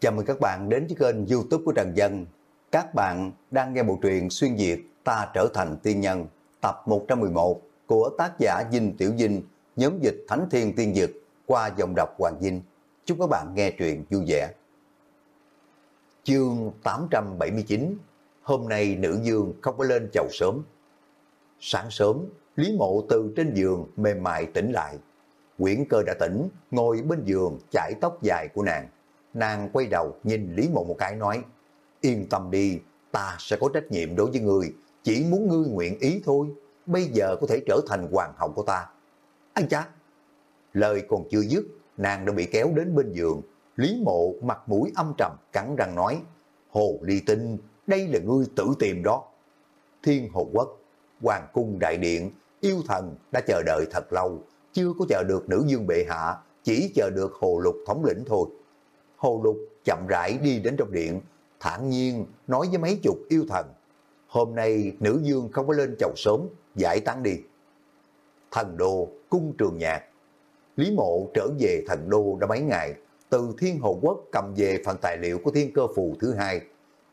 Chào mừng các bạn đến với kênh youtube của Trần Dân. Các bạn đang nghe bộ truyện Xuyên Việt Ta Trở Thành Tiên Nhân tập 111 của tác giả Dinh Tiểu Dinh, nhóm dịch Thánh Thiên Tiên Dực qua dòng đọc Hoàng Dinh. Chúc các bạn nghe truyện vui vẻ. Chương 879 Hôm nay nữ dương không có lên chầu sớm. Sáng sớm, Lý Mộ từ trên giường mềm mại tỉnh lại. Quyển cơ đã tỉnh, ngồi bên giường chải tóc dài của nàng Nàng quay đầu nhìn Lý Mộ một cái nói, yên tâm đi, ta sẽ có trách nhiệm đối với người, chỉ muốn ngươi nguyện ý thôi, bây giờ có thể trở thành hoàng hậu của ta. Anh cha, lời còn chưa dứt, nàng đã bị kéo đến bên giường, Lý Mộ mặt mũi âm trầm cắn răng nói, Hồ Ly Tinh, đây là ngươi tự tìm đó. Thiên Hồ Quốc, Hoàng cung đại điện, yêu thần đã chờ đợi thật lâu, chưa có chờ được nữ dương bệ hạ, chỉ chờ được hồ lục thống lĩnh thôi. Hồ Lục chậm rãi đi đến trong điện, thản nhiên nói với mấy chục yêu thần. Hôm nay nữ dương không có lên chầu sớm, giải tán đi. Thần đô, cung trường nhạc. Lý mộ trở về thần đô đã mấy ngày, từ thiên hồ quốc cầm về phần tài liệu của thiên cơ phù thứ hai,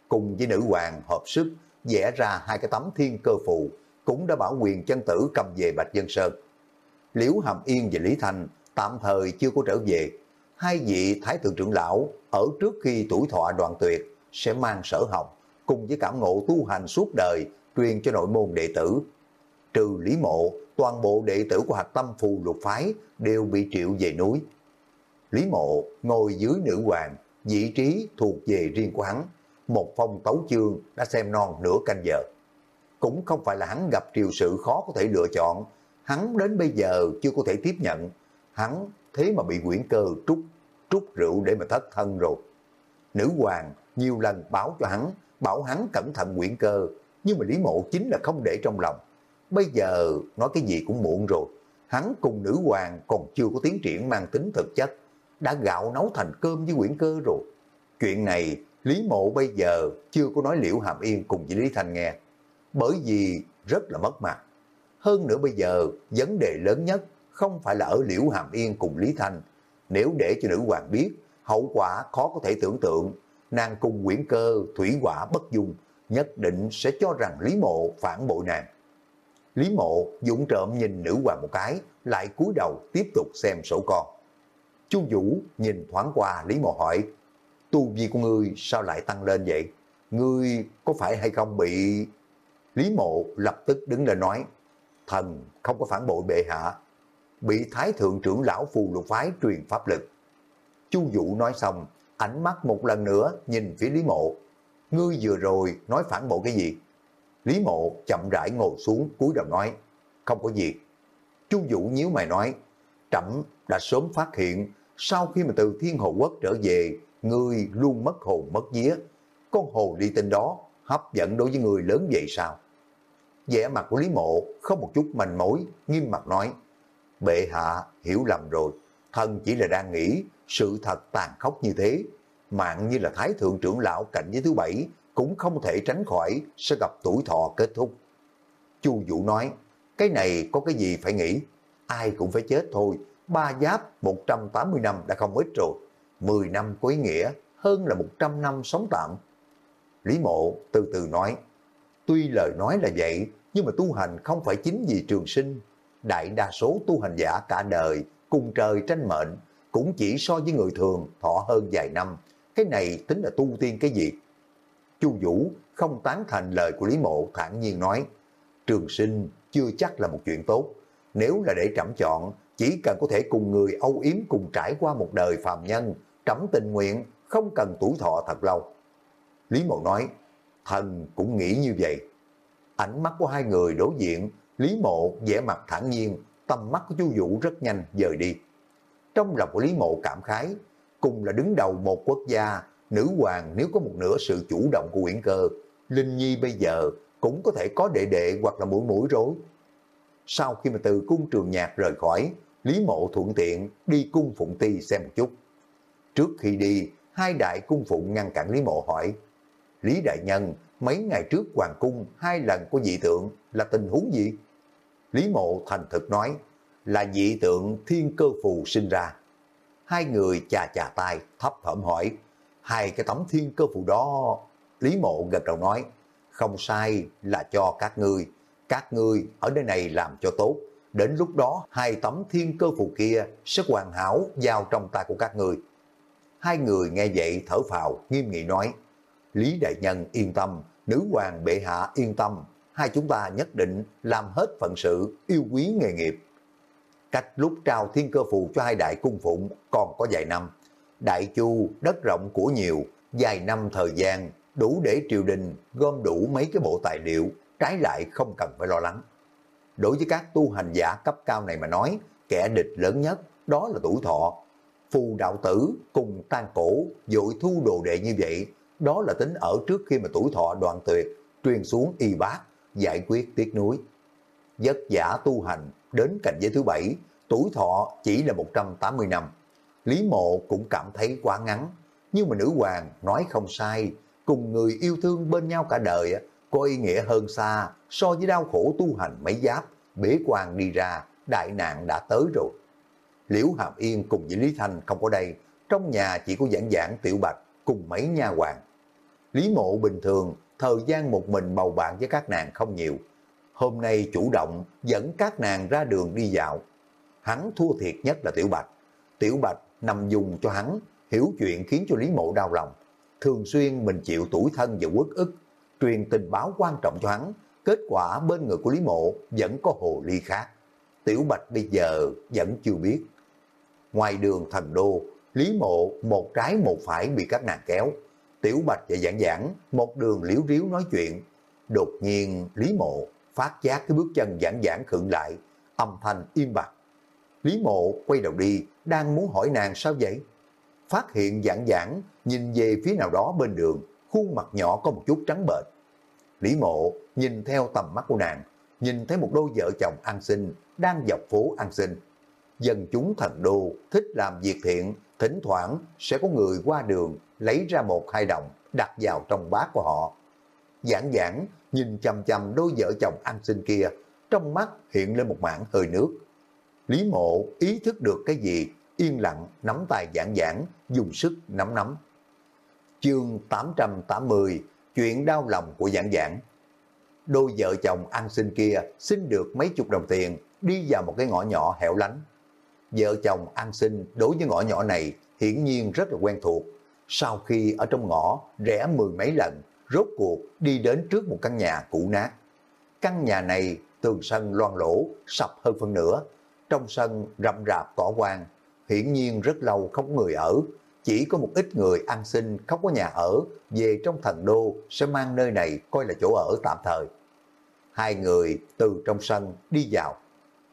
cùng với nữ hoàng hợp sức vẽ ra hai cái tấm thiên cơ phù, cũng đã bảo quyền chân tử cầm về Bạch Dân Sơn. Liễu Hàm Yên và Lý Thanh tạm thời chưa có trở về, hai vị thái thượng trưởng lão ở trước khi tuổi thọ đoạn tuyệt sẽ mang sở học cùng với cảm ngộ tu hành suốt đời truyền cho nội môn đệ tử. Trừ Lý Mộ, toàn bộ đệ tử của hạch tâm phù lục phái đều bị triệu về núi. Lý Mộ ngồi dưới nữ hoàng, vị trí thuộc về riêng của hắn. Một phong tấu chương đã xem non nửa canh giờ. Cũng không phải là hắn gặp triều sự khó có thể lựa chọn. Hắn đến bây giờ chưa có thể tiếp nhận. Hắn thế mà bị quyển cơ trút, trút rượu để mà thất thân rồi. Nữ hoàng nhiều lần báo cho hắn, bảo hắn cẩn thận quyển cơ, nhưng mà Lý Mộ chính là không để trong lòng. Bây giờ nói cái gì cũng muộn rồi, hắn cùng nữ hoàng còn chưa có tiến triển mang tính thực chất, đã gạo nấu thành cơm với quyển cơ rồi. Chuyện này Lý Mộ bây giờ chưa có nói liễu hàm yên cùng với Lý Thanh nghe, bởi vì rất là mất mặt. Hơn nữa bây giờ, vấn đề lớn nhất không phải là ở Liễu Hàm Yên cùng Lý Thanh. Nếu để cho nữ hoàng biết, hậu quả khó có thể tưởng tượng, nàng cùng quyển cơ, thủy quả bất dung, nhất định sẽ cho rằng Lý Mộ phản bội nàng. Lý Mộ dũng trộm nhìn nữ hoàng một cái, lại cúi đầu tiếp tục xem sổ con. Chu Vũ nhìn thoáng qua Lý Mộ hỏi, tu vi của ngươi sao lại tăng lên vậy? Ngươi có phải hay không bị... Lý Mộ lập tức đứng lên nói, thần không có phản bội bệ hạ, bị Thái Thượng trưởng lão phù lục phái truyền pháp lực. Chu Vũ nói xong, ánh mắt một lần nữa nhìn phía Lý Mộ. Ngươi vừa rồi nói phản bộ cái gì? Lý Mộ chậm rãi ngồi xuống cúi đầu nói, không có gì. Chu Vũ nhíu mày nói, trẫm đã sớm phát hiện, sau khi mà từ Thiên Hồ Quốc trở về, ngươi luôn mất hồn mất vía. Con hồ ly tinh đó hấp dẫn đối với người lớn vậy sao? vẻ mặt của Lý Mộ không một chút manh mối, nghiêm mặt nói, Bệ hạ hiểu lầm rồi, thần chỉ là đang nghĩ sự thật tàn khốc như thế. Mạng như là Thái Thượng trưởng lão cạnh với thứ bảy cũng không thể tránh khỏi sẽ gặp tuổi thọ kết thúc. Chu Vũ nói, cái này có cái gì phải nghĩ, ai cũng phải chết thôi, ba giáp 180 năm đã không ít rồi, 10 năm có ý nghĩa hơn là 100 năm sống tạm. Lý Mộ từ từ nói, tuy lời nói là vậy, nhưng mà tu hành không phải chính vì trường sinh, đại đa số tu hành giả cả đời cùng trời tranh mệnh cũng chỉ so với người thường thọ hơn vài năm. Cái này tính là tu tiên cái gì? Chu Vũ không tán thành lời của Lý Mộ thản nhiên nói, trường sinh chưa chắc là một chuyện tốt. Nếu là để trẫm chọn, chỉ cần có thể cùng người âu yếm cùng trải qua một đời phàm nhân, trẫm tình nguyện, không cần tuổi thọ thật lâu. Lý Mộ nói, thần cũng nghĩ như vậy. Ánh mắt của hai người đối diện Lý Mộ vẻ mặt thản nhiên, tầm mắt của Chu Vũ rất nhanh dời đi. Trong lòng của Lý Mộ cảm khái, cùng là đứng đầu một quốc gia, nữ hoàng nếu có một nửa sự chủ động của Uyển Cơ, Linh Nhi bây giờ cũng có thể có đệ đệ hoặc là mũi mũi rối. Sau khi mà từ cung trường nhạc rời khỏi, Lý Mộ thuận tiện đi cung Phụng Ti xem một chút. Trước khi đi, hai đại cung Phụng ngăn cản Lý Mộ hỏi, Lý Đại Nhân, mấy ngày trước Hoàng Cung hai lần của dị tượng là tình huống gì? Lý Mộ thành thực nói là dị tượng thiên cơ phù sinh ra. Hai người chà chà tay thấp thỏm hỏi, hai cái tấm thiên cơ phù đó. Lý mộ gật đầu nói, không sai là cho các ngươi, các ngươi ở nơi này làm cho tốt. Đến lúc đó hai tấm thiên cơ phù kia sẽ hoàn hảo giao trong tay của các ngươi. Hai người nghe vậy thở phào, nghiêm nghị nói, Lý Đại Nhân yên tâm, nữ hoàng bệ hạ yên tâm, hai chúng ta nhất định làm hết phận sự, yêu quý nghề nghiệp. Cách lúc trao thiên cơ phù cho hai đại cung phụng còn có vài năm. Đại chu, đất rộng của nhiều, vài năm thời gian, đủ để triều đình gom đủ mấy cái bộ tài liệu, trái lại không cần phải lo lắng. Đối với các tu hành giả cấp cao này mà nói, kẻ địch lớn nhất đó là tuổi thọ. Phù đạo tử cùng tan cổ, dội thu đồ đệ như vậy, đó là tính ở trước khi mà tuổi thọ đoạn tuyệt, truyền xuống y bác giải quyết tiếc núi. Giấc giả tu hành đến cảnh giới thứ bảy, tuổi thọ chỉ là 180 năm. Lý mộ cũng cảm thấy quá ngắn, nhưng mà nữ hoàng nói không sai, cùng người yêu thương bên nhau cả đời có ý nghĩa hơn xa so với đau khổ tu hành mấy giáp, bế quan đi ra, đại nạn đã tới rồi. Liễu Hàm Yên cùng với Lý Thanh không có đây, trong nhà chỉ có giảng giảng tiểu bạch cùng mấy nha hoàng. Lý mộ bình thường, thời gian một mình bầu bạn với các nàng không nhiều. Hôm nay chủ động dẫn các nàng ra đường đi dạo. Hắn thua thiệt nhất là Tiểu Bạch. Tiểu Bạch nằm dùng cho hắn, hiểu chuyện khiến cho Lý mộ đau lòng. Thường xuyên mình chịu tuổi thân và quốc ức, truyền tình báo quan trọng cho hắn. Kết quả bên người của Lý mộ vẫn có hồ ly khác. Tiểu Bạch bây giờ vẫn chưa biết. Ngoài đường thần đô, Lý mộ một trái một phải bị các nàng kéo Tiểu Bạch và Giảng Giảng một đường liếu riếu nói chuyện. Đột nhiên Lý Mộ phát giác cái bước chân Giảng Giảng khựng lại, âm thanh im bặt. Lý Mộ quay đầu đi, đang muốn hỏi nàng sao vậy? Phát hiện Giảng Giảng nhìn về phía nào đó bên đường, khuôn mặt nhỏ có một chút trắng bệch. Lý Mộ nhìn theo tầm mắt của nàng, nhìn thấy một đôi vợ chồng ăn xin đang dọc phố ăn xin Dân chúng thần đô thích làm việc thiện, thỉnh thoảng sẽ có người qua đường lấy ra một hai đồng đặt vào trong bát của họ. Giảng giảng nhìn chầm chầm đôi vợ chồng ăn xin kia, trong mắt hiện lên một mảng hơi nước. Lý mộ ý thức được cái gì, yên lặng nắm tay giảng giảng, dùng sức nắm nắm. Chương 880, chuyện đau lòng của giảng giảng. Đôi vợ chồng ăn xin kia xin được mấy chục đồng tiền, đi vào một cái ngõ nhỏ hẻo lánh. Vợ chồng ăn sinh đối với ngõ nhỏ này hiển nhiên rất là quen thuộc, sau khi ở trong ngõ rẽ mười mấy lần, rốt cuộc đi đến trước một căn nhà cũ nát. Căn nhà này tường sân loan lỗ, sập hơn phân nửa. Trong sân rậm rạp cỏ quang, hiển nhiên rất lâu không có người ở. Chỉ có một ít người ăn sinh không có nhà ở, về trong thần đô sẽ mang nơi này coi là chỗ ở tạm thời. Hai người từ trong sân đi vào.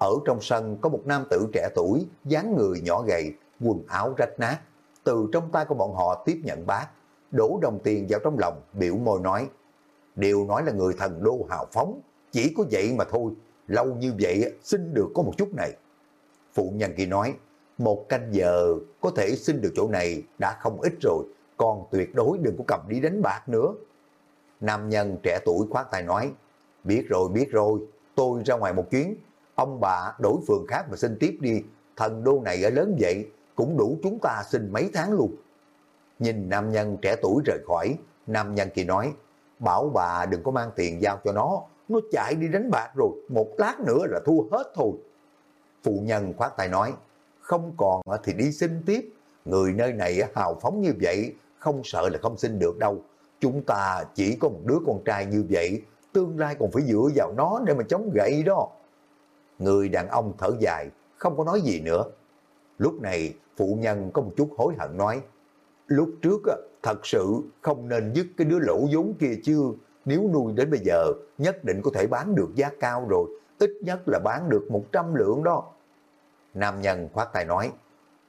Ở trong sân có một nam tử trẻ tuổi, dáng người nhỏ gầy, quần áo rách nát, từ trong tay của bọn họ tiếp nhận bát, đổ đồng tiền vào trong lòng, biểu môi nói, đều nói là người thần đô hào phóng, chỉ có vậy mà thôi, lâu như vậy xin được có một chút này. Phụ nhân kia nói, một canh giờ có thể xin được chỗ này đã không ít rồi, còn tuyệt đối đừng có cầm đi đánh bạc nữa. Nam nhân trẻ tuổi khoát tay nói, biết rồi, biết rồi, tôi ra ngoài một chuyến, ông bà đổi phường khác mà xin tiếp đi, thần đô này ở lớn vậy, cũng đủ chúng ta xin mấy tháng luôn. Nhìn nam nhân trẻ tuổi rời khỏi, nam nhân kia nói, bảo bà đừng có mang tiền giao cho nó, nó chạy đi đánh bạc rồi, một lát nữa là thua hết thôi. Phụ nhân khoát tay nói, không còn thì đi xin tiếp, người nơi này hào phóng như vậy, không sợ là không xin được đâu. Chúng ta chỉ có một đứa con trai như vậy, tương lai còn phải dựa vào nó để mà chống gậy đó. Người đàn ông thở dài, không có nói gì nữa. Lúc này, phụ nhân có một chút hối hận nói, lúc trước thật sự không nên dứt cái đứa lỗ vốn kia chứ. nếu nuôi đến bây giờ nhất định có thể bán được giá cao rồi, ít nhất là bán được 100 lượng đó. Nam nhân khoát tay nói,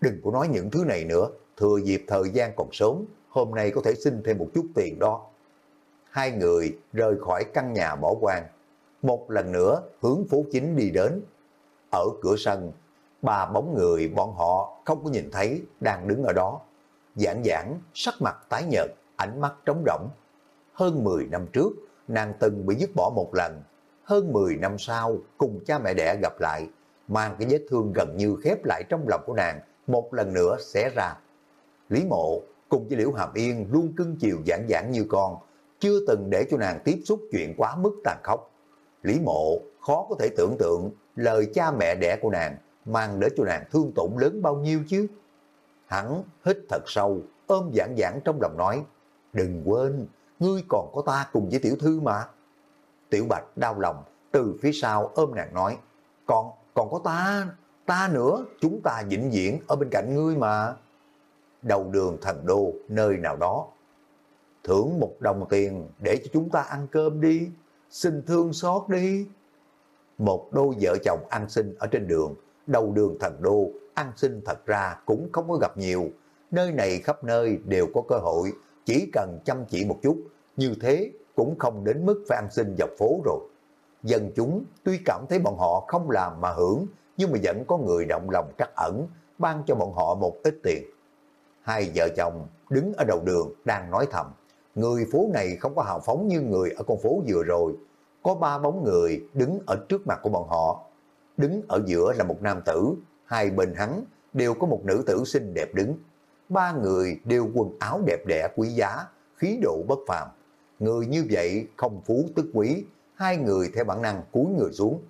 đừng có nói những thứ này nữa, thừa dịp thời gian còn sớm, hôm nay có thể xin thêm một chút tiền đó. Hai người rời khỏi căn nhà bỏ quan, một lần nữa hướng phố chính đi đến. Ở cửa sân, ba bóng người bọn họ không có nhìn thấy đang đứng ở đó. Giảng giảng, sắc mặt tái nhợt, ánh mắt trống rỗng. Hơn 10 năm trước, nàng từng bị dứt bỏ một lần. Hơn 10 năm sau, cùng cha mẹ đẻ gặp lại, mang cái vết thương gần như khép lại trong lòng của nàng, một lần nữa xé ra. Lý mộ cùng với Liễu Hàm Yên luôn cưng chiều giảng giảng như con, chưa từng để cho nàng tiếp xúc chuyện quá mức tàn khốc. Lý mộ khó có thể tưởng tượng lời cha mẹ đẻ của nàng mang đến cho nàng thương tổn lớn bao nhiêu chứ. Hắn hít thật sâu, ôm giảng giảng trong lòng nói, đừng quên, ngươi còn có ta cùng với tiểu thư mà. Tiểu Bạch đau lòng, từ phía sau ôm nàng nói, còn, còn có ta, ta nữa, chúng ta vĩnh viễn ở bên cạnh ngươi mà. Đầu đường thần đô, nơi nào đó. Thưởng một đồng tiền để cho chúng ta ăn cơm đi, xin thương xót đi. Một đôi vợ chồng ăn xin ở trên đường, đầu đường thần đô, ăn xin thật ra cũng không có gặp nhiều. Nơi này khắp nơi đều có cơ hội, chỉ cần chăm chỉ một chút, như thế cũng không đến mức phải ăn xin dọc phố rồi. Dân chúng tuy cảm thấy bọn họ không làm mà hưởng, nhưng mà vẫn có người động lòng trắc ẩn, ban cho bọn họ một ít tiền. Hai vợ chồng đứng ở đầu đường đang nói thầm, người phố này không có hào phóng như người ở con phố vừa rồi. Có ba bóng người đứng ở trước mặt của bọn họ. Đứng ở giữa là một nam tử, hai bên hắn đều có một nữ tử xinh đẹp đứng. Ba người đều quần áo đẹp đẽ quý giá, khí độ bất phàm. Người như vậy không phú tức quý, hai người theo bản năng cúi người xuống.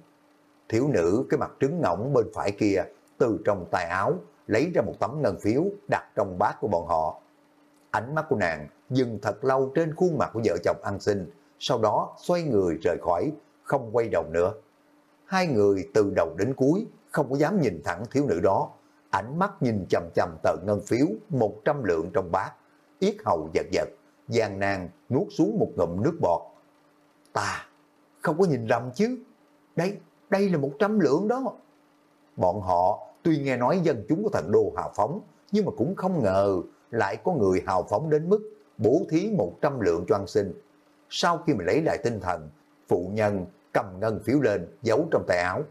Thiếu nữ cái mặt trứng ngỗng bên phải kia, từ trong tay áo, lấy ra một tấm ngân phiếu đặt trong bát của bọn họ. Ánh mắt của nàng dừng thật lâu trên khuôn mặt của vợ chồng ăn xin, sau đó xoay người rời khỏi, không quay đầu nữa. Hai người từ đầu đến cuối không có dám nhìn thẳng thiếu nữ đó, ánh mắt nhìn chầm chầm tờ ngân phiếu 100 lượng trong bát, yết hầu giật giật, gian nan nuốt xuống một ngụm nước bọt. Ta không có nhìn lầm chứ, đây, đây là 100 lượng đó. Bọn họ tuy nghe nói dân chúng của thần đô hào phóng, nhưng mà cũng không ngờ lại có người hào phóng đến mức bố thí 100 lượng cho ăn xin. Sau khi mình lấy lại tinh thần, phụ nhân cầm ngân phiếu lên giấu trong tay áo.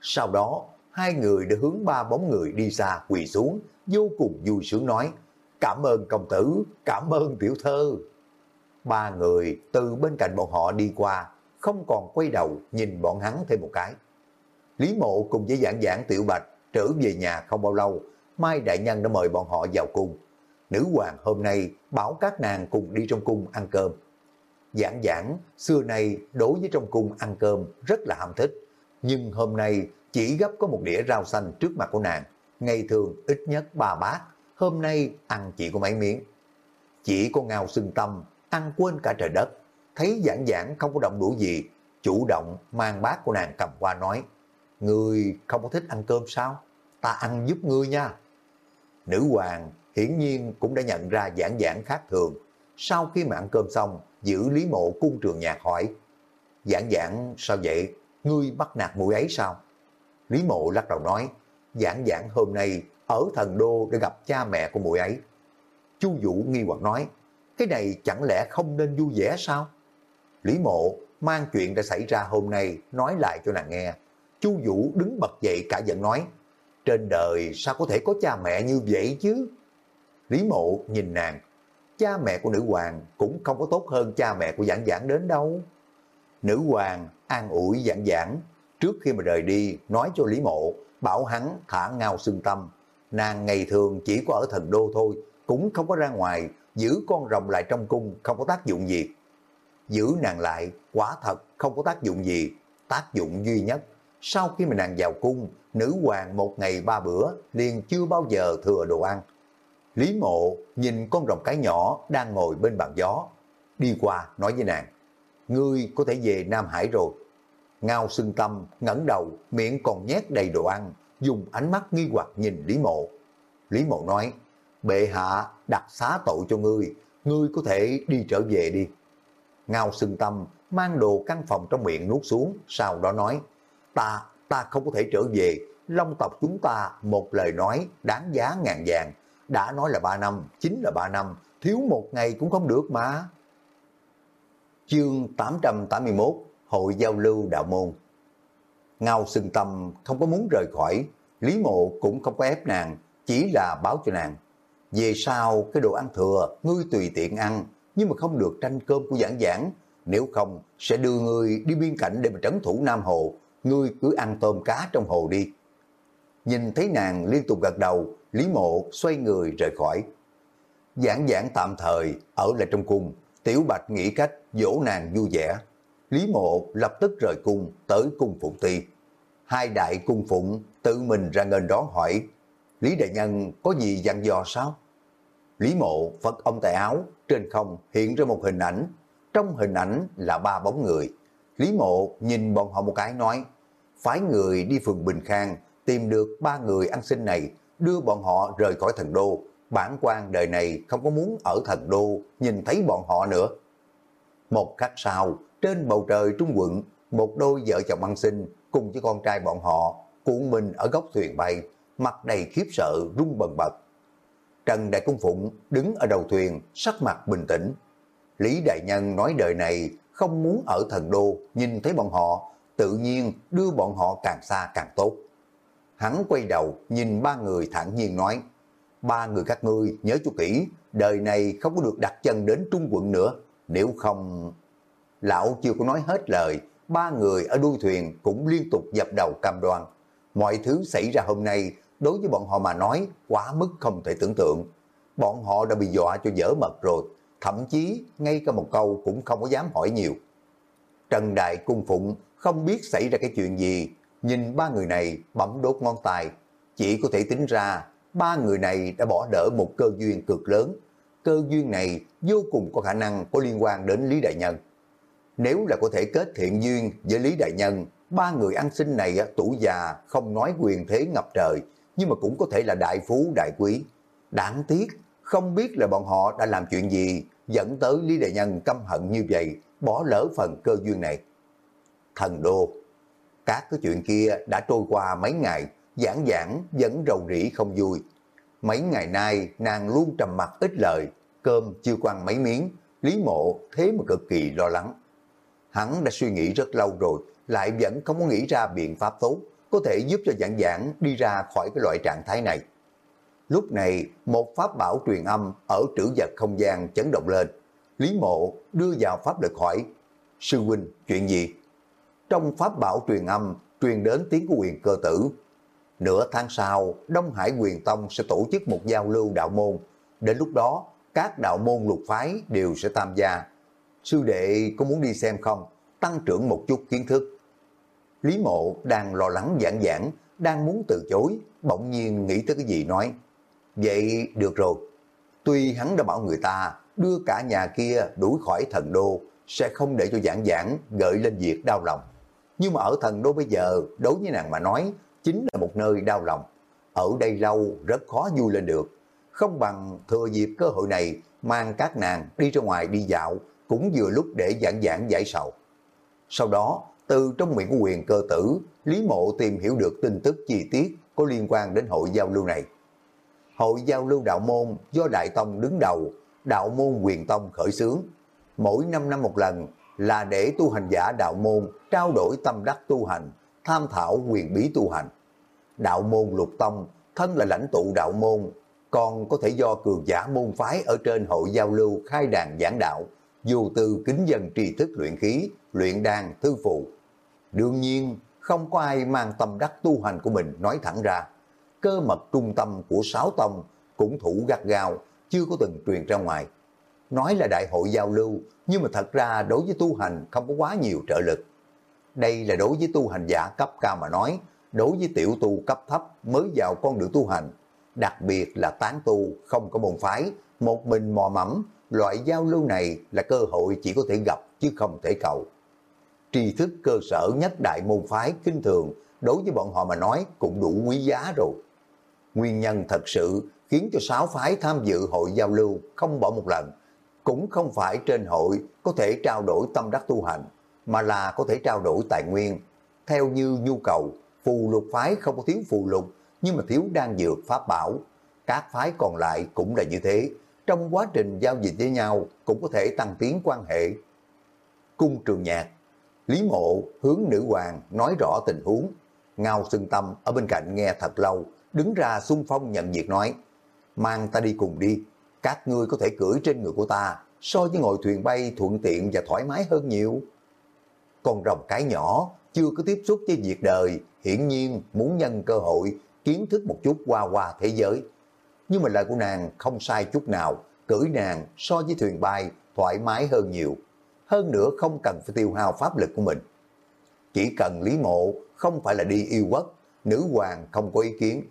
Sau đó, hai người đã hướng ba bóng người đi xa quỳ xuống, vô cùng vui sướng nói, cảm ơn công tử, cảm ơn tiểu thơ. Ba người từ bên cạnh bọn họ đi qua, không còn quay đầu nhìn bọn hắn thêm một cái. Lý mộ cùng với giảng giảng tiểu bạch trở về nhà không bao lâu, Mai Đại Nhân đã mời bọn họ vào cung. Nữ hoàng hôm nay bảo các nàng cùng đi trong cung ăn cơm. Giảng giảng, xưa nay đối với trong cung ăn cơm rất là ham thích, nhưng hôm nay chỉ gấp có một đĩa rau xanh trước mặt của nàng, ngày thường ít nhất ba bát, hôm nay ăn chỉ có mấy miếng. Chỉ có ngao xưng tâm, ăn quên cả trời đất, thấy giảng giảng không có động đủ gì, chủ động mang bát của nàng cầm qua nói, Ngươi không có thích ăn cơm sao? Ta ăn giúp ngươi nha. Nữ hoàng hiển nhiên cũng đã nhận ra giảng giảng khác thường. Sau khi mà ăn cơm xong, giữ Lý Mộ cung trường nhạc hỏi, Giảng giảng sao vậy? Ngươi bắt nạt mũi ấy sao? Lý Mộ lắc đầu nói, giảng giảng hôm nay ở thần đô để gặp cha mẹ của mũi ấy. Chu Vũ nghi hoặc nói, cái này chẳng lẽ không nên vui vẻ sao? Lý Mộ mang chuyện đã xảy ra hôm nay nói lại cho nàng nghe. Chu Vũ đứng bật dậy cả giận nói, trên đời sao có thể có cha mẹ như vậy chứ? Lý Mộ nhìn nàng, cha mẹ của nữ hoàng cũng không có tốt hơn cha mẹ của giảng giảng đến đâu. Nữ hoàng an ủi giảng giảng, trước khi mà rời đi nói cho Lý Mộ, bảo hắn thả ngao xương tâm. Nàng ngày thường chỉ có ở thần đô thôi, cũng không có ra ngoài, giữ con rồng lại trong cung không có tác dụng gì. Giữ nàng lại, quả thật không có tác dụng gì, tác dụng duy nhất. Sau khi mà nàng vào cung, nữ hoàng một ngày ba bữa liền chưa bao giờ thừa đồ ăn. Lý mộ nhìn con rồng cái nhỏ đang ngồi bên bàn gió, đi qua nói với nàng, ngươi có thể về Nam Hải rồi. Ngao xưng tâm, ngẩng đầu, miệng còn nhét đầy đồ ăn, dùng ánh mắt nghi hoặc nhìn Lý mộ. Lý mộ nói, bệ hạ đặt xá tội cho ngươi, ngươi có thể đi trở về đi. Ngao xưng tâm mang đồ căn phòng trong miệng nuốt xuống, sau đó nói, ta, ta không có thể trở về, long tộc chúng ta một lời nói đáng giá ngàn vàng, đã nói là ba năm, chính là ba năm, thiếu một ngày cũng không được mà. Chương 881 Hội Giao lưu Đạo Môn Ngao sừng tâm không có muốn rời khỏi, Lý Mộ cũng không có ép nàng, chỉ là báo cho nàng. Về sau cái đồ ăn thừa, ngươi tùy tiện ăn, nhưng mà không được tranh cơm của giảng giảng, nếu không sẽ đưa ngươi đi biên cảnh để mà trấn thủ Nam Hồ, ngươi cứ ăn tôm cá trong hồ đi. Nhìn thấy nàng liên tục gật đầu, Lý Mộ xoay người rời khỏi. Giảng giảng tạm thời ở lại trong cung, Tiểu Bạch nghĩ cách dỗ nàng vui vẻ. Lý Mộ lập tức rời cung tới cung Phụng Ti. Hai đại cung phụng tự mình ra ngân đón hỏi, Lý Đại Nhân có gì dặn dò sao? Lý Mộ phật ông tài áo, trên không hiện ra một hình ảnh. Trong hình ảnh là ba bóng người. Lý Mộ nhìn bọn họ một cái nói, phái người đi phường Bình Khang tìm được ba người ăn xin này, đưa bọn họ rời khỏi thần đô. Bản quan đời này không có muốn ở thần đô nhìn thấy bọn họ nữa. Một khắc sau, trên bầu trời trung quận, một đôi vợ chồng ăn xin cùng với con trai bọn họ cuộn mình ở góc thuyền bay, mặt đầy khiếp sợ rung bần bật. Trần Đại Cung Phụng đứng ở đầu thuyền, sắc mặt bình tĩnh. Lý Đại Nhân nói đời này không muốn ở thần đô nhìn thấy bọn họ, tự nhiên đưa bọn họ càng xa càng tốt. Hắn quay đầu nhìn ba người thản nhiên nói, ba người các ngươi nhớ cho kỹ, đời này không có được đặt chân đến Trung quận nữa, nếu không... Lão chưa có nói hết lời, ba người ở đuôi thuyền cũng liên tục dập đầu cam đoan. Mọi thứ xảy ra hôm nay đối với bọn họ mà nói quá mức không thể tưởng tượng. Bọn họ đã bị dọa cho dở mật rồi, thậm chí ngay cả một câu cũng không có dám hỏi nhiều. Trần Đại Cung Phụng không biết xảy ra cái chuyện gì, nhìn ba người này bấm đốt ngón tay, chỉ có thể tính ra ba người này đã bỏ đỡ một cơ duyên cực lớn. Cơ duyên này vô cùng có khả năng có liên quan đến Lý Đại Nhân. Nếu là có thể kết thiện duyên với Lý Đại Nhân, ba người ăn sinh này tuổi già không nói quyền thế ngập trời, nhưng mà cũng có thể là đại phú đại quý. Đáng tiếc, không biết là bọn họ đã làm chuyện gì dẫn tới Lý Đại Nhân căm hận như vậy, bỏ lỡ phần cơ duyên này. Thần đô, các cái chuyện kia đã trôi qua mấy ngày, giảng giảng vẫn rầu rĩ không vui. Mấy ngày nay nàng luôn trầm mặt ít lời, cơm chưa quăng mấy miếng, Lý Mộ thế mà cực kỳ lo lắng. Hắn đã suy nghĩ rất lâu rồi, lại vẫn không có nghĩ ra biện pháp tốt, có thể giúp cho giảng giảng đi ra khỏi cái loại trạng thái này. Lúc này, một pháp bảo truyền âm ở trữ vật không gian chấn động lên. Lý mộ đưa vào pháp lực hỏi, Sư huynh, chuyện gì? Trong pháp bảo truyền âm, truyền đến tiếng của quyền cơ tử. Nửa tháng sau, Đông Hải quyền tông sẽ tổ chức một giao lưu đạo môn. Đến lúc đó, các đạo môn lục phái đều sẽ tham gia. Sư đệ có muốn đi xem không? Tăng trưởng một chút kiến thức. Lý mộ đang lo lắng giảng giảng, đang muốn từ chối, bỗng nhiên nghĩ tới cái gì nói. Vậy được rồi, tuy hắn đã bảo người ta đưa cả nhà kia đuổi khỏi thần đô, sẽ không để cho giảng giảng gợi lên việc đau lòng. Nhưng mà ở thần đô bây giờ, đối với nàng mà nói, chính là một nơi đau lòng. Ở đây lâu rất khó vui lên được. Không bằng thừa dịp cơ hội này mang các nàng đi ra ngoài đi dạo, cũng vừa lúc để giảng giảng giải sầu. Sau đó, từ trong miệng của quyền cơ tử, Lý Mộ tìm hiểu được tin tức chi tiết có liên quan đến hội giao lưu này. Hội giao lưu đạo môn do Đại Tông đứng đầu, đạo môn quyền tông khởi xướng. Mỗi 5 năm một lần là để tu hành giả đạo môn trao đổi tâm đắc tu hành, tham thảo quyền bí tu hành. Đạo môn lục tông thân là lãnh tụ đạo môn, còn có thể do cường giả môn phái ở trên hội giao lưu khai đàn giảng đạo, dù từ kính dân tri thức luyện khí, luyện đàn, thư phụ. Đương nhiên, không có ai mang tâm đắc tu hành của mình nói thẳng ra. Cơ mật trung tâm của sáu tông cũng thủ gắt gao, chưa có từng truyền ra ngoài. Nói là đại hội giao lưu, nhưng mà thật ra đối với tu hành không có quá nhiều trợ lực. Đây là đối với tu hành giả cấp cao mà nói, đối với tiểu tu cấp thấp mới vào con đường tu hành. Đặc biệt là tán tu, không có môn phái, một mình mò mẫm, loại giao lưu này là cơ hội chỉ có thể gặp chứ không thể cầu. Tri thức cơ sở nhất đại môn phái kinh thường, đối với bọn họ mà nói cũng đủ quý giá rồi. Nguyên nhân thật sự khiến cho sáu phái tham dự hội giao lưu không bỏ một lần, cũng không phải trên hội có thể trao đổi tâm đắc tu hành, mà là có thể trao đổi tài nguyên. Theo như nhu cầu, phù lục phái không có thiếu phù lục, nhưng mà thiếu đan dược pháp bảo. Các phái còn lại cũng là như thế. Trong quá trình giao dịch với nhau cũng có thể tăng tiến quan hệ. Cung trường nhạc Lý mộ hướng nữ hoàng nói rõ tình huống. Ngao xưng tâm ở bên cạnh nghe thật lâu, đứng ra xung phong nhận việc nói. Mang ta đi cùng đi, các ngươi có thể cưỡi trên người của ta, so với ngồi thuyền bay thuận tiện và thoải mái hơn nhiều. Con rồng cái nhỏ, chưa có tiếp xúc với việc đời, hiển nhiên muốn nhân cơ hội kiến thức một chút qua qua thế giới. Nhưng mà lời của nàng không sai chút nào, cưỡi nàng so với thuyền bay thoải mái hơn nhiều. Hơn nữa không cần phải tiêu hao pháp lực của mình. Chỉ cần Lý Mộ không phải là đi yêu quốc, nữ hoàng không có ý kiến.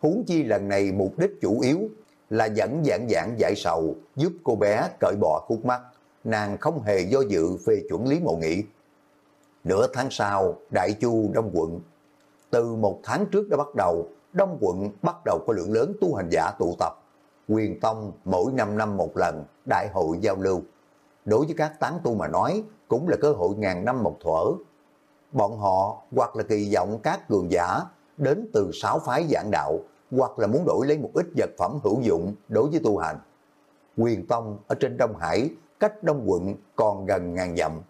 Huống chi lần này mục đích chủ yếu là dẫn giảng giảng giải sầu giúp cô bé cởi bỏ khúc mắt. Nàng không hề do dự phê chuẩn Lý Mộ nghị Nửa tháng sau, Đại Chu Đông quận. Từ một tháng trước đã bắt đầu, Đông quận bắt đầu có lượng lớn tu hành giả tụ tập. Quyền Tông mỗi 5 năm một lần, đại hội giao lưu. Đối với các tán tu mà nói, cũng là cơ hội ngàn năm một thuở. Bọn họ hoặc là kỳ vọng các cường giả đến từ sáu phái giảng đạo, hoặc là muốn đổi lấy một ít vật phẩm hữu dụng đối với tu hành. Quyền Tông ở trên Đông Hải, cách Đông quận còn gần ngàn dặm.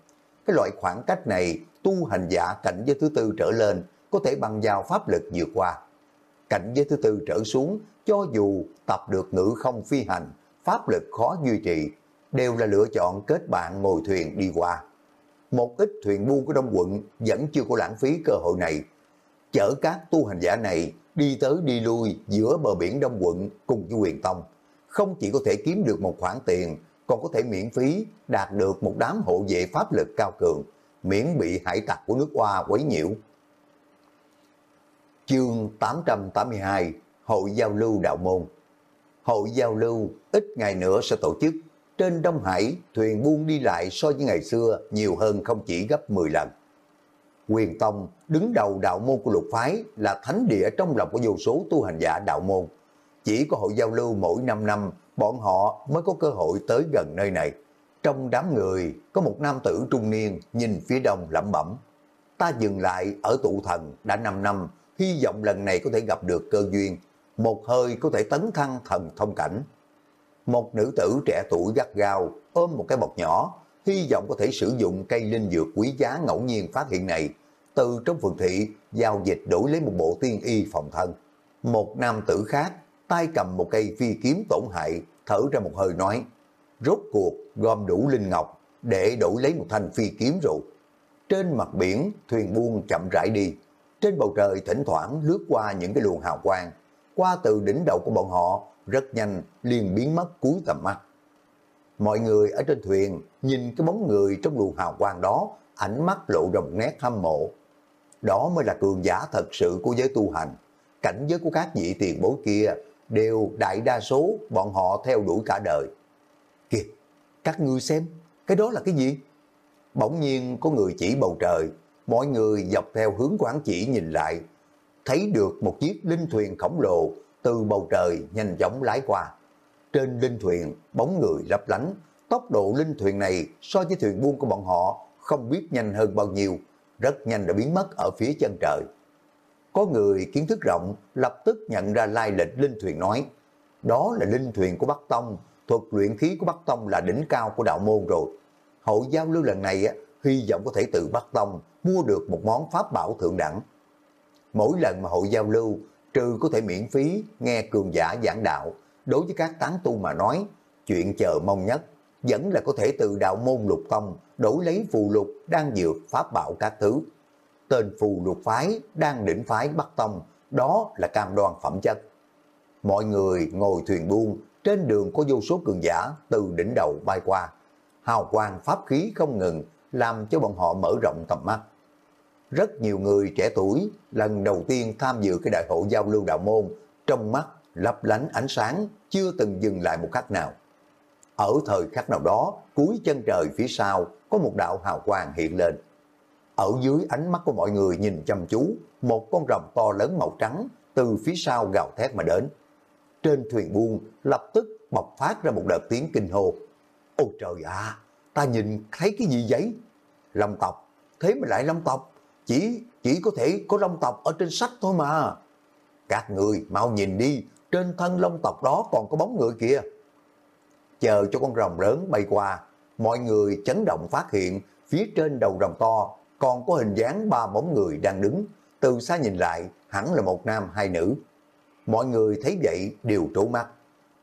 Cái loại khoảng cách này, tu hành giả cảnh giới thứ tư trở lên, có thể bằng giao pháp lực vượt qua. Cảnh giới thứ tư trở xuống, cho dù tập được ngữ không phi hành, pháp lực khó duy trì, đều là lựa chọn kết bạn ngồi thuyền đi qua. Một ít thuyền buôn của Đông quận vẫn chưa có lãng phí cơ hội này. Chở các tu hành giả này đi tới đi lui giữa bờ biển Đông quận cùng với quyền tông. Không chỉ có thể kiếm được một khoản tiền, còn có thể miễn phí đạt được một đám hộ vệ pháp lực cao cường, miễn bị hải tặc của nước Hoa quấy nhiễu. Chương 882 Hội Giao lưu Đạo Môn Hội Giao lưu ít ngày nữa sẽ tổ chức. Trên Đông Hải, thuyền buôn đi lại so với ngày xưa nhiều hơn không chỉ gấp 10 lần. Quyền Tông đứng đầu đạo môn của lục phái là thánh địa trong lòng của vô số tu hành giả đạo môn. Chỉ có hội giao lưu mỗi 5 năm, bọn họ mới có cơ hội tới gần nơi này. Trong đám người, có một nam tử trung niên nhìn phía đông lẩm bẩm. Ta dừng lại ở tụ thần đã 5 năm, hy vọng lần này có thể gặp được cơ duyên, một hơi có thể tấn thăng thần thông cảnh. Một nữ tử trẻ tuổi gắt gao, ôm một cái bọc nhỏ, hy vọng có thể sử dụng cây linh dược quý giá ngẫu nhiên phát hiện này, từ trong phường thị giao dịch đổi lấy một bộ tiên y phòng thân. Một nam tử khác, tay cầm một cây phi kiếm tổn hại, thở ra một hơi nói, rốt cuộc gom đủ linh ngọc để đổi lấy một thanh phi kiếm rồi. Trên mặt biển, thuyền buôn chậm rãi đi, trên bầu trời thỉnh thoảng lướt qua những cái luồng hào quang, qua từ đỉnh đầu của bọn họ, rất nhanh liền biến mất cuối tầm mắt. Mọi người ở trên thuyền nhìn cái bóng người trong luồng hào quang đó, ánh mắt lộ ra một nét hâm mộ. Đó mới là cường giả thật sự của giới tu hành. Cảnh giới của các vị tiền bối kia đều đại đa số bọn họ theo đuổi cả đời. Kìa, các ngươi xem, cái đó là cái gì? Bỗng nhiên có người chỉ bầu trời, mọi người dọc theo hướng quán chỉ nhìn lại, thấy được một chiếc linh thuyền khổng lồ từ bầu trời nhanh chóng lái qua. Trên linh thuyền, bóng người lấp lánh, tốc độ linh thuyền này so với thuyền buôn của bọn họ không biết nhanh hơn bao nhiêu, rất nhanh đã biến mất ở phía chân trời. Có người kiến thức rộng lập tức nhận ra lai lịch linh thuyền nói, đó là linh thuyền của Bắc Tông, thuật luyện khí của Bắc Tông là đỉnh cao của đạo môn rồi. Hội giao lưu lần này hy vọng có thể từ Bắc Tông mua được một món pháp bảo thượng đẳng. Mỗi lần mà hội giao lưu, trừ có thể miễn phí nghe cường giả giảng đạo, đối với các tán tu mà nói, chuyện chờ mong nhất vẫn là có thể từ đạo môn lục tông đổi lấy phù lục, đang dược, pháp bảo các thứ. Tên phù lục phái, đang đỉnh phái Bắc Tông, đó là cam đoan phẩm chất. Mọi người ngồi thuyền buông, trên đường có vô số cường giả từ đỉnh đầu bay qua. Hào quang pháp khí không ngừng, làm cho bọn họ mở rộng tầm mắt. Rất nhiều người trẻ tuổi lần đầu tiên tham dự cái đại hội giao lưu đạo môn, trong mắt lấp lánh ánh sáng, chưa từng dừng lại một khắc nào. Ở thời khắc nào đó, cuối chân trời phía sau có một đạo hào quang hiện lên. Ở dưới ánh mắt của mọi người nhìn chăm chú, một con rồng to lớn màu trắng từ phía sau gào thét mà đến. Trên thuyền buông lập tức bộc phát ra một đợt tiếng kinh hô. Ôi trời ạ, ta nhìn thấy cái gì vậy? Long tộc, thế mà lại long tộc, chỉ chỉ có thể có long tộc ở trên sách thôi mà. Các người mau nhìn đi, trên thân long tộc đó còn có bóng người kia chờ cho con rồng lớn bay qua. Mọi người chấn động phát hiện phía trên đầu rồng to còn có hình dáng ba bóng người đang đứng. Từ xa nhìn lại hẳn là một nam hai nữ. Mọi người thấy vậy đều trố mắt.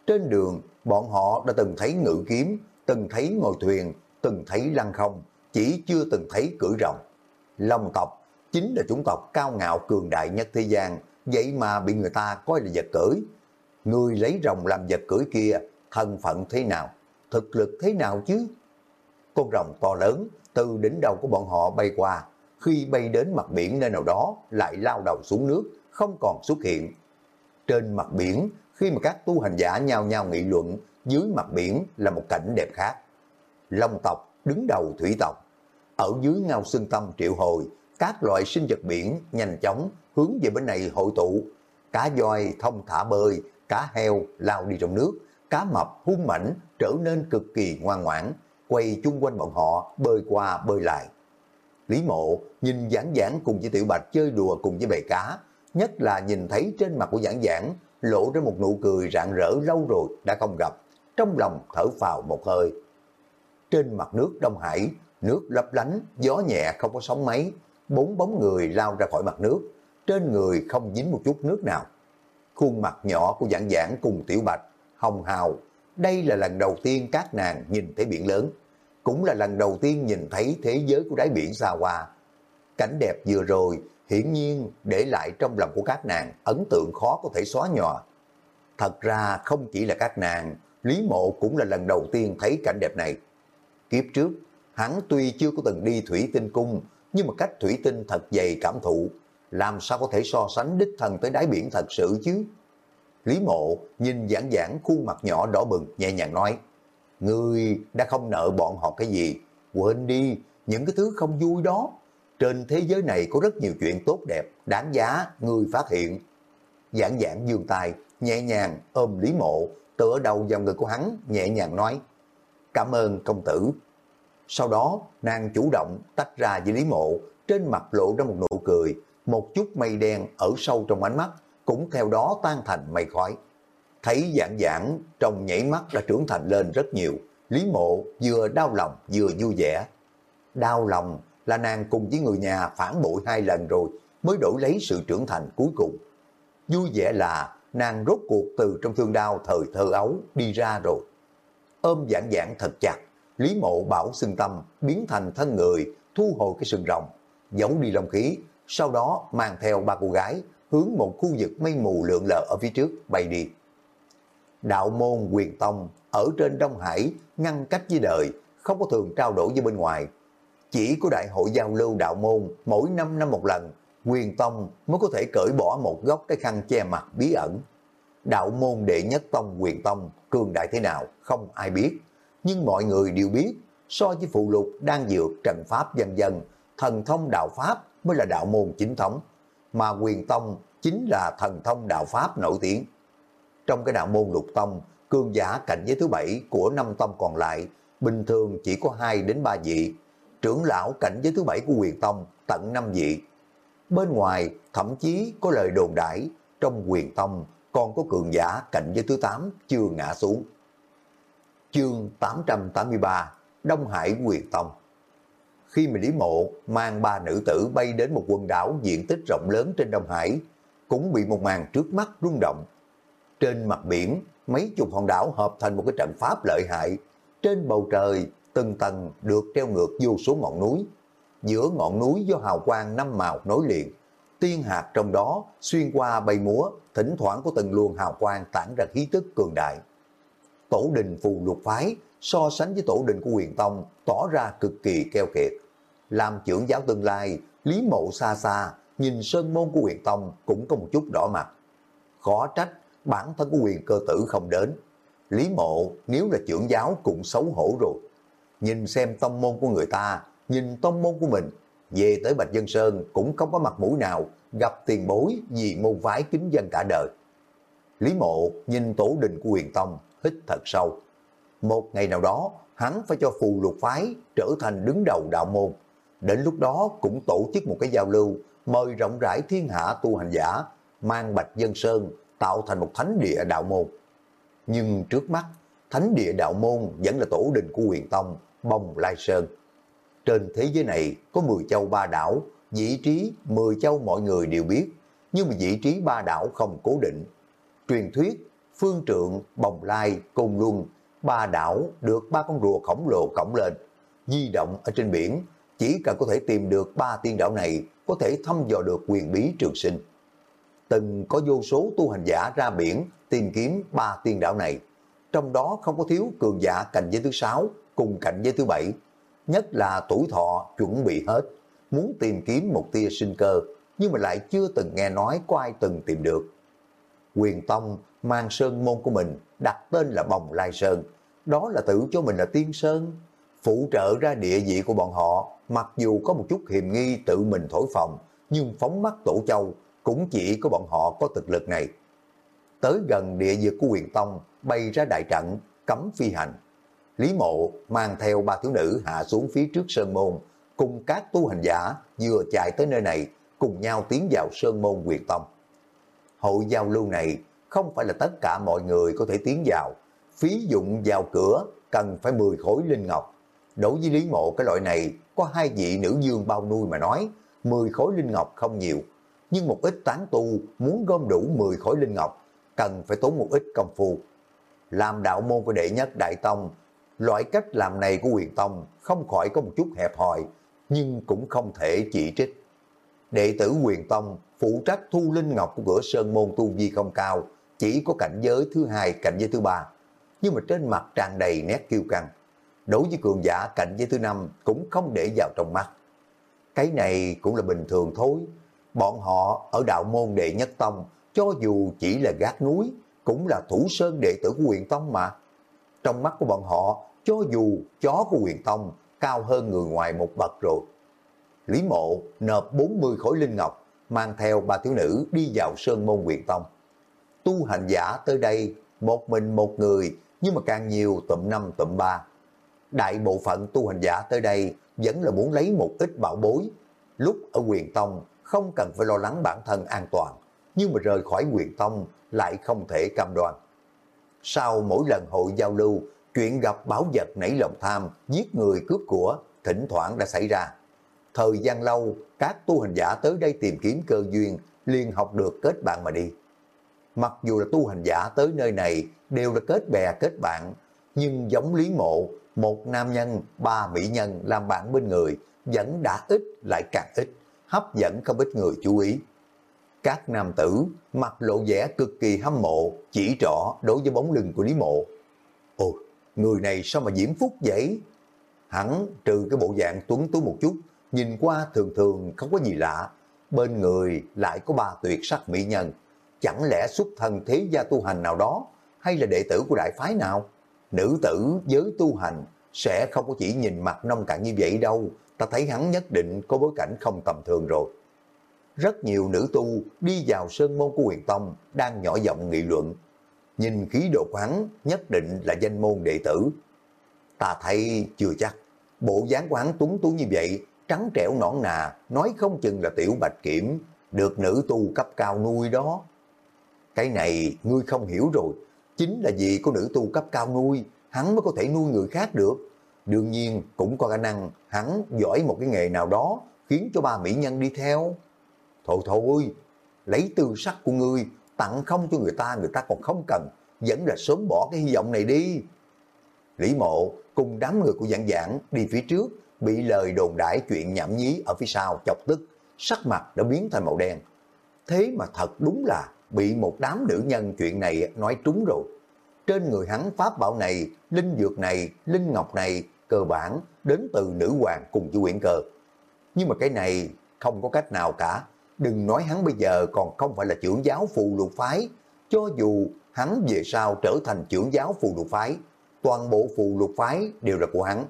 Trên đường bọn họ đã từng thấy ngự kiếm, từng thấy ngồi thuyền, từng thấy lăng không, chỉ chưa từng thấy cưỡi rồng. Long tộc chính là chủng tộc cao ngạo cường đại nhất thế gian, vậy mà bị người ta coi là vật cưỡi. Người lấy rồng làm vật cưỡi kia thân phận thế nào, thực lực thế nào chứ? Con rồng to lớn từ đỉnh đầu của bọn họ bay qua, khi bay đến mặt biển nơi nào đó lại lao đầu xuống nước, không còn xuất hiện. Trên mặt biển, khi mà các tu hành giả nhau nhau nghị luận, dưới mặt biển là một cảnh đẹp khác. Long tộc đứng đầu thủy tộc, ở dưới ngao xương tâm triệu hồi, các loại sinh vật biển nhanh chóng hướng về bên này hội tụ. Cá voi thông thả bơi, cá heo lao đi trong nước, cá mập hung mảnh trở nên cực kỳ ngoan ngoãn, quay chung quanh bọn họ bơi qua bơi lại. Lý mộ nhìn giảng giảng cùng với tiểu bạch chơi đùa cùng với bầy cá, nhất là nhìn thấy trên mặt của giảng giảng lộ ra một nụ cười rạng rỡ lâu rồi đã không gặp, trong lòng thở phào một hơi. Trên mặt nước Đông Hải, nước lấp lánh, gió nhẹ không có sóng mấy, bốn bóng người lao ra khỏi mặt nước, trên người không dính một chút nước nào. Khuôn mặt nhỏ của giảng giảng cùng tiểu bạch, hồng hào, đây là lần đầu tiên các nàng nhìn thấy biển lớn, cũng là lần đầu tiên nhìn thấy thế giới của đáy biển xa hoa. Cảnh đẹp vừa rồi hiển nhiên để lại trong lòng của các nàng ấn tượng khó có thể xóa nhòa. Thật ra không chỉ là các nàng, Lý Mộ cũng là lần đầu tiên thấy cảnh đẹp này. Kiếp trước, hắn tuy chưa có từng đi thủy tinh cung, nhưng mà cách thủy tinh thật dày cảm thụ, làm sao có thể so sánh đích thần tới đáy biển thật sự chứ? Lý Mộ nhìn giảng giảng khuôn mặt nhỏ đỏ bừng nhẹ nhàng nói, Ngươi đã không nợ bọn họ cái gì, quên đi những cái thứ không vui đó. Trên thế giới này có rất nhiều chuyện tốt đẹp, đáng giá, ngươi phát hiện. Giảng giảng dương tay, nhẹ nhàng ôm Lý Mộ, tựa đầu vào người của hắn, nhẹ nhàng nói, Cảm ơn công tử. Sau đó, nàng chủ động tách ra với Lý Mộ, trên mặt lộ ra một nụ cười, một chút mây đen ở sâu trong ánh mắt, cũng theo đó tan thành mây khói. Thấy dạng dạng trong nhảy mắt đã trưởng thành lên rất nhiều, Lý Mộ vừa đau lòng vừa vui vẻ. Đau lòng là nàng cùng với người nhà phản bội hai lần rồi mới đổi lấy sự trưởng thành cuối cùng. Vui vẻ là nàng rốt cuộc từ trong thương đau thời thơ ấu đi ra rồi. Ôm dạng dạng thật chặt, Lý Mộ bảo xưng tâm biến thành thân người, thu hồi cái sừng rồng, giấu đi lòng khí, sau đó mang theo ba cô gái hướng một khu vực mây mù lượn lờ ở phía trước bay đi. Đạo môn quyền tông ở trên Đông Hải ngăn cách với đời, không có thường trao đổi với bên ngoài. Chỉ có đại hội giao lưu đạo môn mỗi năm năm một lần, quyền tông mới có thể cởi bỏ một góc cái khăn che mặt bí ẩn. Đạo môn đệ nhất tông quyền tông cường đại thế nào không ai biết, nhưng mọi người đều biết so với phụ lục đang dược trần pháp dân dân, thần thông đạo pháp mới là đạo môn chính thống, mà quyền tông chính là thần thông đạo pháp nổi tiếng. Trong cái đạo môn lục tông, cương giả cạnh giới thứ bảy của năm tông còn lại, bình thường chỉ có 2 đến 3 vị. Trưởng lão cảnh giới thứ bảy của quyền tông tận 5 vị. Bên ngoài thậm chí có lời đồn đãi trong quyền tông còn có cường giả cạnh giới thứ 8 chưa ngã xuống. Chương 883 Đông Hải quyền tông khi mà Lý Mộ mang ba nữ tử bay đến một quần đảo diện tích rộng lớn trên Đông Hải, cũng bị một màn trước mắt rung động trên mặt biển, mấy chục hòn đảo hợp thành một cái trận pháp lợi hại. Trên bầu trời, từng tầng được treo ngược vô số ngọn núi. Giữa ngọn núi do hào quang năm màu nối liền. Tiên hạt trong đó xuyên qua bay múa, thỉnh thoảng có từng luồng hào quang tản ra khí tức cường đại. Tổ đình phù lục phái so sánh với tổ đình của quyền tông tỏ ra cực kỳ keo kiệt. Làm trưởng giáo tương lai, Lý Mộ xa xa, nhìn sơn môn của quyền tông cũng có một chút đỏ mặt. Khó trách bản thân của quyền cơ tử không đến. Lý mộ nếu là trưởng giáo cũng xấu hổ rồi. Nhìn xem tông môn của người ta, nhìn tông môn của mình, về tới Bạch Dân Sơn cũng không có mặt mũi nào gặp tiền bối vì môn phái kính dân cả đời. Lý mộ nhìn tổ đình của huyền tông, hít thật sâu. Một ngày nào đó, hắn phải cho phù lục phái trở thành đứng đầu đạo môn. Đến lúc đó cũng tổ chức một cái giao lưu, mời rộng rãi thiên hạ tu hành giả, mang Bạch Dân Sơn tạo thành một thánh địa đạo môn. Nhưng trước mắt, thánh địa đạo môn vẫn là tổ đình của huyền tông, Bông Lai Sơn. Trên thế giới này có 10 châu ba đảo, vị trí 10 châu mọi người đều biết, nhưng mà vị trí ba đảo không cố định. Truyền thuyết, phương trượng, bồng lai, côn luân, ba đảo được ba con rùa khổng lồ cổng lên. Di động ở trên biển, chỉ cần có thể tìm được ba tiên đảo này, có thể thăm dò được quyền bí trường sinh từng có vô số tu hành giả ra biển tìm kiếm ba tiên đảo này. trong đó không có thiếu cường giả cạnh giới thứ sáu cùng cạnh giới thứ bảy, nhất là tuổi thọ chuẩn bị hết, muốn tìm kiếm một tia sinh cơ, nhưng mà lại chưa từng nghe nói có ai từng tìm được. Quyền Tông mang sơn môn của mình đặt tên là Bồng Lai Sơn, đó là tự cho mình là Tiên Sơn. Phụ trợ ra địa vị của bọn họ, mặc dù có một chút hiềm nghi tự mình thổi phòng, nhưng phóng mắt tổ châu cũng chỉ có bọn họ có thực lực này. Tới gần địa vực của quyền tông, bay ra đại trận, cấm phi hành. Lý mộ mang theo ba thiếu nữ hạ xuống phía trước sơn môn, cùng các tu hành giả vừa chạy tới nơi này, cùng nhau tiến vào sơn môn quyền tông. Hội giao lưu này không phải là tất cả mọi người có thể tiến vào, phí dụng vào cửa cần phải 10 khối linh ngọc. Đối với Lý Mộ cái loại này, có hai vị nữ dương bao nuôi mà nói, 10 khối linh ngọc không nhiều, nhưng một ít tán tu muốn gom đủ 10 khối linh ngọc, cần phải tốn một ít công phu. Làm đạo môn của đệ nhất Đại Tông, loại cách làm này của quyền tông không khỏi có một chút hẹp hòi, nhưng cũng không thể chỉ trích. Đệ tử quyền tông phụ trách thu linh ngọc của cửa sơn môn tu vi không cao, chỉ có cảnh giới thứ hai, cảnh giới thứ ba, nhưng mà trên mặt tràn đầy nét kiêu căng. Đối với cường giả cảnh giới thứ năm cũng không để vào trong mắt. Cái này cũng là bình thường thôi. Bọn họ ở đạo môn đệ nhất tông, cho dù chỉ là gác núi, cũng là thủ sơn đệ tử của quyền tông mà. Trong mắt của bọn họ, cho dù chó của quyền tông cao hơn người ngoài một bậc rồi. Lý mộ nộp 40 khối linh ngọc, mang theo ba thiếu nữ đi vào sơn môn quyền tông. Tu hành giả tới đây, một mình một người, nhưng mà càng nhiều tụm năm tụm ba. Đại bộ phận tu hành giả tới đây vẫn là muốn lấy một ít bảo bối. Lúc ở quyền tông không cần phải lo lắng bản thân an toàn, nhưng mà rời khỏi quyền tông lại không thể cam đoan. Sau mỗi lần hội giao lưu, chuyện gặp báo vật nảy lòng tham, giết người cướp của, thỉnh thoảng đã xảy ra. Thời gian lâu, các tu hành giả tới đây tìm kiếm cơ duyên, liền học được kết bạn mà đi. Mặc dù là tu hành giả tới nơi này đều là kết bè kết bạn, nhưng giống Lý Mộ, một nam nhân, ba mỹ nhân làm bạn bên người, vẫn đã ít lại càng ít, hấp dẫn không ít người chú ý. Các nam tử mặt lộ vẻ cực kỳ hâm mộ, chỉ rõ đối với bóng lưng của Lý Mộ. Ồ, người này sao mà diễm phúc vậy? Hắn trừ cái bộ dạng tuấn tú một chút, nhìn qua thường thường không có gì lạ. Bên người lại có ba tuyệt sắc mỹ nhân. Chẳng lẽ xuất thân thế gia tu hành nào đó, hay là đệ tử của đại phái nào? Nữ tử giới tu hành sẽ không có chỉ nhìn mặt nông cạn như vậy đâu. Ta thấy hắn nhất định có bối cảnh không tầm thường rồi. Rất nhiều nữ tu đi vào sơn môn của huyền tông đang nhỏ giọng nghị luận. Nhìn khí độ của hắn nhất định là danh môn đệ tử. Ta thấy chưa chắc. Bộ dáng của hắn tuấn tú như vậy, trắng trẻo nõn nà, nói không chừng là tiểu bạch kiểm, được nữ tu cấp cao nuôi đó. Cái này ngươi không hiểu rồi, chính là vì có nữ tu cấp cao nuôi, hắn mới có thể nuôi người khác được. Đương nhiên cũng có khả năng hắn giỏi một cái nghề nào đó khiến cho ba mỹ nhân đi theo. Thôi thôi, lấy tư sắc của ngươi tặng không cho người ta, người ta còn không cần, vẫn là sớm bỏ cái hy vọng này đi. Lý mộ cùng đám người của dạng giảng đi phía trước, bị lời đồn đãi chuyện nhảm nhí ở phía sau chọc tức, sắc mặt đã biến thành màu đen. Thế mà thật đúng là bị một đám nữ nhân chuyện này nói trúng rồi. Trên người hắn pháp bảo này, linh dược này, linh ngọc này, cơ bản đến từ nữ hoàng cùng với quyển cờ. Nhưng mà cái này không có cách nào cả. Đừng nói hắn bây giờ còn không phải là trưởng giáo phù lục phái. Cho dù hắn về sau trở thành trưởng giáo phù lục phái, toàn bộ phù lục phái đều là của hắn.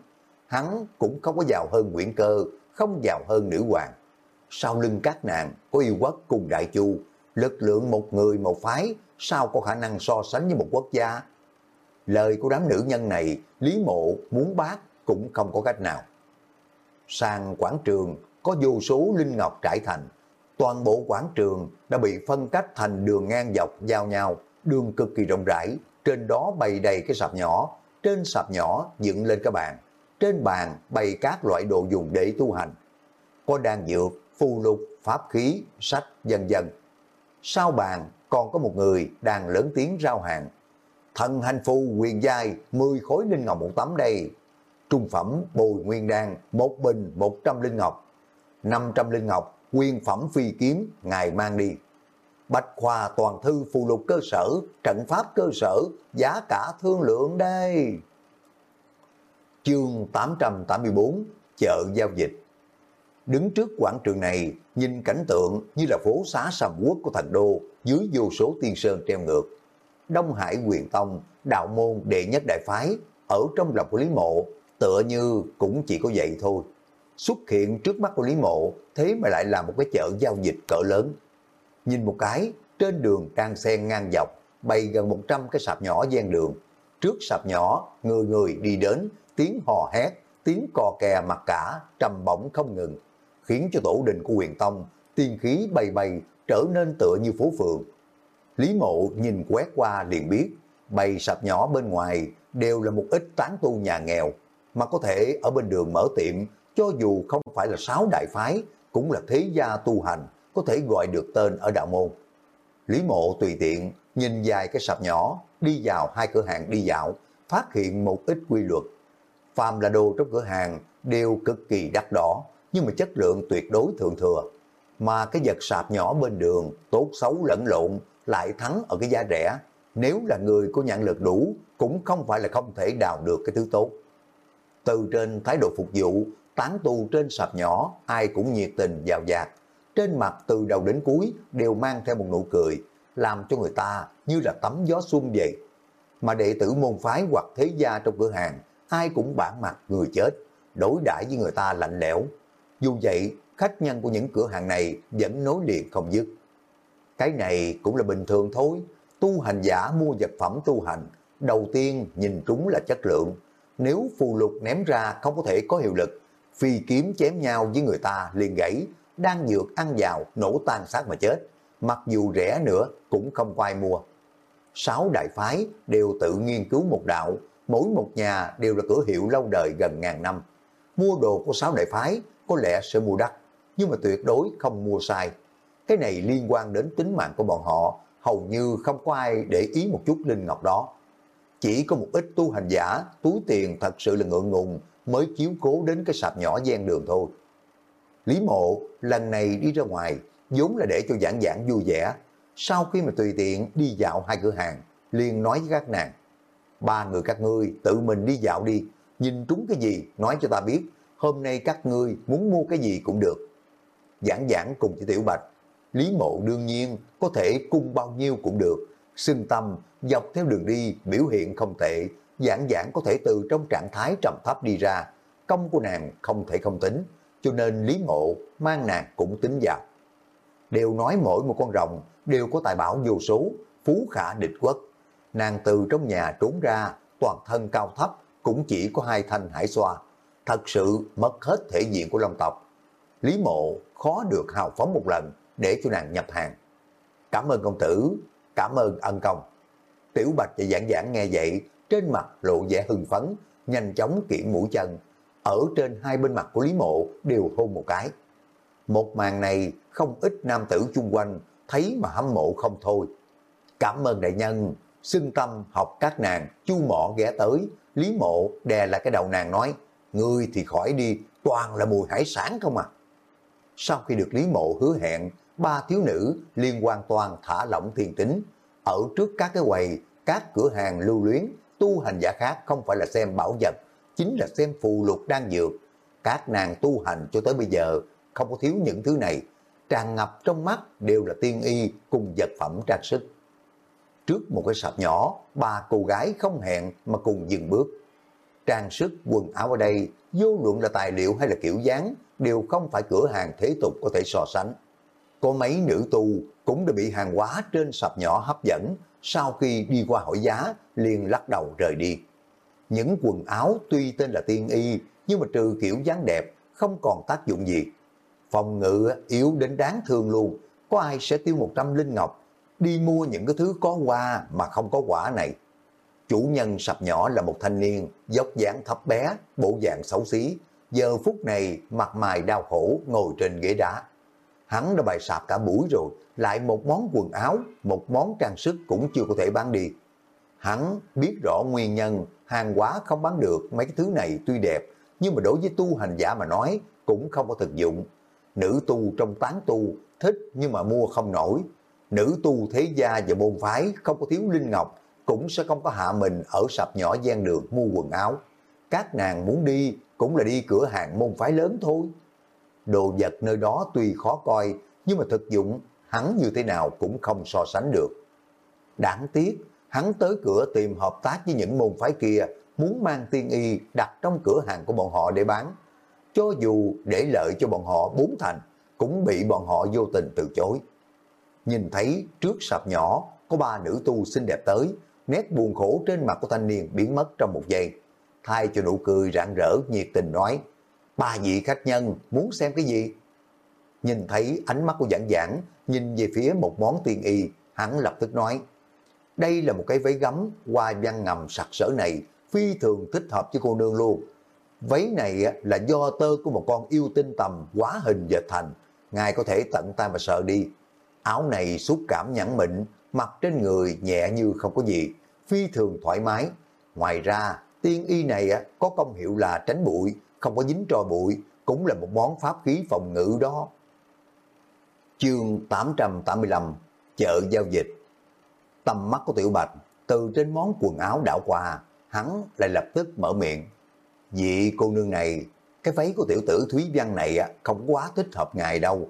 Hắn cũng không có giàu hơn quyển cơ, không giàu hơn nữ hoàng. Sau lưng các nàng có yêu quất cùng đại chu, lực lượng một người một phái sao có khả năng so sánh với một quốc gia. Lời của đám nữ nhân này, Lý Mộ muốn bác cũng không có cách nào. Sang quảng trường có vô số linh ngọc trải thành. Toàn bộ quảng trường đã bị phân cách thành đường ngang dọc giao nhau, đường cực kỳ rộng rãi, trên đó bày đầy cái sạp nhỏ, trên sạp nhỏ dựng lên cái bàn, trên bàn bày các loại đồ dùng để tu hành. Có đan dược, phù lục, pháp khí, sách, dần dần. Sau bàn còn có một người đang lớn tiếng rao hàng. Thần hành phu quyền giai 10 khối linh ngọc một tấm đây. Trung phẩm bồi nguyên đan một bình 100 linh ngọc. 500 linh ngọc, nguyên phẩm phi kiếm, ngài mang đi. bạch khoa toàn thư phù lục cơ sở, trận pháp cơ sở, giá cả thương lượng đây. Chương 884 Chợ Giao Dịch Đứng trước quảng trường này, nhìn cảnh tượng như là phố xá sầm quốc của thành đô dưới vô số tiên sơn treo ngược. Đông Hải quyền tông, đạo môn đệ nhất đại phái, ở trong lòng của Lý Mộ, tựa như cũng chỉ có vậy thôi. Xuất hiện trước mắt của Lý Mộ, thế mà lại là một cái chợ giao dịch cỡ lớn. Nhìn một cái, trên đường trang sen ngang dọc, bày gần 100 cái sạp nhỏ gian đường. Trước sạp nhỏ, người người đi đến, tiếng hò hét, tiếng cò kè mặt cả, trầm bổng không ngừng, khiến cho tổ đình của quyền tông, tiên khí bay bay, trở nên tựa như phố phường. Lý mộ nhìn quét qua liền biết, bầy sạp nhỏ bên ngoài đều là một ít tán tu nhà nghèo, mà có thể ở bên đường mở tiệm, cho dù không phải là sáu đại phái, cũng là thế gia tu hành, có thể gọi được tên ở đạo môn. Lý mộ tùy tiện, nhìn dài cái sạp nhỏ, đi vào hai cửa hàng đi dạo, phát hiện một ít quy luật. Phàm là đồ trong cửa hàng đều cực kỳ đắt đỏ, nhưng mà chất lượng tuyệt đối thượng thừa. Mà cái vật sạp nhỏ bên đường, tốt xấu lẫn lộn, lại thắng ở cái giá rẻ. Nếu là người có nhãn lực đủ, cũng không phải là không thể đào được cái thứ tốt. Từ trên thái độ phục vụ, tán tu trên sạp nhỏ, ai cũng nhiệt tình dào dạt. Trên mặt từ đầu đến cuối đều mang theo một nụ cười, làm cho người ta như là tắm gió xuân vậy. Mà đệ tử môn phái hoặc thế gia trong cửa hàng, ai cũng bản mặt người chết, đối đãi với người ta lạnh lẽo. Dù vậy, khách nhân của những cửa hàng này vẫn nối liền không dứt. Cái này cũng là bình thường thôi, tu hành giả mua vật phẩm tu hành, đầu tiên nhìn trúng là chất lượng. Nếu phù lục ném ra không có thể có hiệu lực, phi kiếm chém nhau với người ta liền gãy, đang dược ăn vào, nổ tan xác mà chết. Mặc dù rẻ nữa cũng không quay ai mua. Sáu đại phái đều tự nghiên cứu một đạo, mỗi một nhà đều là cửa hiệu lâu đời gần ngàn năm. Mua đồ của sáu đại phái có lẽ sẽ mua đắt, nhưng mà tuyệt đối không mua sai. Cái này liên quan đến tính mạng của bọn họ, hầu như không có ai để ý một chút linh ngọc đó. Chỉ có một ít tu hành giả, túi tiền thật sự là ngượng ngùng mới chiếu cố đến cái sạp nhỏ gian đường thôi. Lý mộ lần này đi ra ngoài, vốn là để cho giảng giảng vui vẻ. Sau khi mà tùy tiện đi dạo hai cửa hàng, liền nói với các nàng, ba người các ngươi tự mình đi dạo đi, nhìn trúng cái gì nói cho ta biết, hôm nay các ngươi muốn mua cái gì cũng được. Giảng giảng cùng với Tiểu Bạch, Lý Mộ đương nhiên có thể cung bao nhiêu cũng được, xưng tâm dọc theo đường đi biểu hiện không tệ, giảng giảng có thể từ trong trạng thái trầm thấp đi ra, công của nàng không thể không tính, cho nên Lý Mộ mang nàng cũng tính vào. Đều nói mỗi một con rồng đều có tài bảo vô số, phú khả địch quốc. Nàng từ trong nhà trốn ra, toàn thân cao thấp, cũng chỉ có hai thanh hải xoa. Thật sự mất hết thể diện của Long tộc. Lý Mộ khó được hào phóng một lần để cho nàng nhập hàng. Cảm ơn công tử, cảm ơn ân công. Tiểu Bạch và Giảng Giảng nghe vậy, trên mặt lộ vẻ hưng phấn, nhanh chóng kiện mũi chân. Ở trên hai bên mặt của Lý Mộ đều hôn một cái. Một màn này không ít nam tử chung quanh thấy mà hâm mộ không thôi. Cảm ơn đại nhân, xưng tâm học các nàng, chu mọ ghé tới, Lý Mộ đè lại cái đầu nàng nói, ngươi thì khỏi đi, toàn là mùi hải sản không à. Sau khi được Lý Mộ hứa hẹn, ba thiếu nữ liên quan toàn thả lỏng thiên tính. Ở trước các cái quầy, các cửa hàng lưu luyến, tu hành giả khác không phải là xem bảo vật, chính là xem phù lục đang dược. Các nàng tu hành cho tới bây giờ không có thiếu những thứ này, tràn ngập trong mắt đều là tiên y cùng vật phẩm trang sức. Trước một cái sạp nhỏ, ba cô gái không hẹn mà cùng dừng bước. Trang sức, quần áo ở đây, vô luận là tài liệu hay là kiểu dáng, đều không phải cửa hàng thế tục có thể so sánh. Có mấy nữ tu cũng đã bị hàng hóa trên sạp nhỏ hấp dẫn, sau khi đi qua hỏi giá, liền lắc đầu rời đi. Những quần áo tuy tên là tiên y, nhưng mà trừ kiểu dáng đẹp, không còn tác dụng gì. Phòng ngự yếu đến đáng thương luôn, có ai sẽ tiêu 100 linh ngọc, đi mua những cái thứ có hoa mà không có quả này. Chủ nhân sập nhỏ là một thanh niên, dốc dáng thấp bé, bộ dạng xấu xí, giờ phút này mặt mày đau khổ ngồi trên ghế đá. Hắn đã bày sạp cả buổi rồi, lại một món quần áo, một món trang sức cũng chưa có thể bán đi. Hắn biết rõ nguyên nhân, hàng hóa không bán được mấy cái thứ này tuy đẹp, nhưng mà đối với tu hành giả mà nói cũng không có thực dụng. Nữ tu trong tán tu thích nhưng mà mua không nổi. nữ tu thế gia và môn phái không có thiếu linh ngọc, cũng sẽ không có hạ mình ở sạp nhỏ gian đường mua quần áo. Các nàng muốn đi cũng là đi cửa hàng môn phái lớn thôi. Đồ vật nơi đó tuy khó coi, nhưng mà thực dụng hắn như thế nào cũng không so sánh được. Đáng tiếc, hắn tới cửa tìm hợp tác với những môn phái kia, muốn mang tiên y đặt trong cửa hàng của bọn họ để bán. Cho dù để lợi cho bọn họ bốn thành, cũng bị bọn họ vô tình từ chối. Nhìn thấy trước sạp nhỏ, có ba nữ tu xinh đẹp tới, nét buồn khổ trên mặt của thanh niên biến mất trong một giây. Thay cho nụ cười rạng rỡ nhiệt tình nói, ba vị khách nhân muốn xem cái gì? Nhìn thấy ánh mắt của giảng giảng, nhìn về phía một món tiên y, hắn lập tức nói, đây là một cái váy gấm hoa văn ngầm sặc sỡ này, phi thường thích hợp với cô nương luôn. Váy này là do tơ của một con yêu tinh tầm quá hình dệt thành, ngài có thể tận tay mà sợ đi. Áo này xúc cảm nhẵn mịn, mặc trên người nhẹ như không có gì, phi thường thoải mái. Ngoài ra, tiên y này có công hiệu là tránh bụi, không có dính trò bụi, cũng là một món pháp khí phòng ngự đó. Chương 885 Chợ giao dịch Tầm mắt của Tiểu Bạch từ trên món quần áo đảo qua, hắn lại lập tức mở miệng. Vị cô nương này, cái váy của tiểu tử Thúy Văn này không quá thích hợp ngài đâu.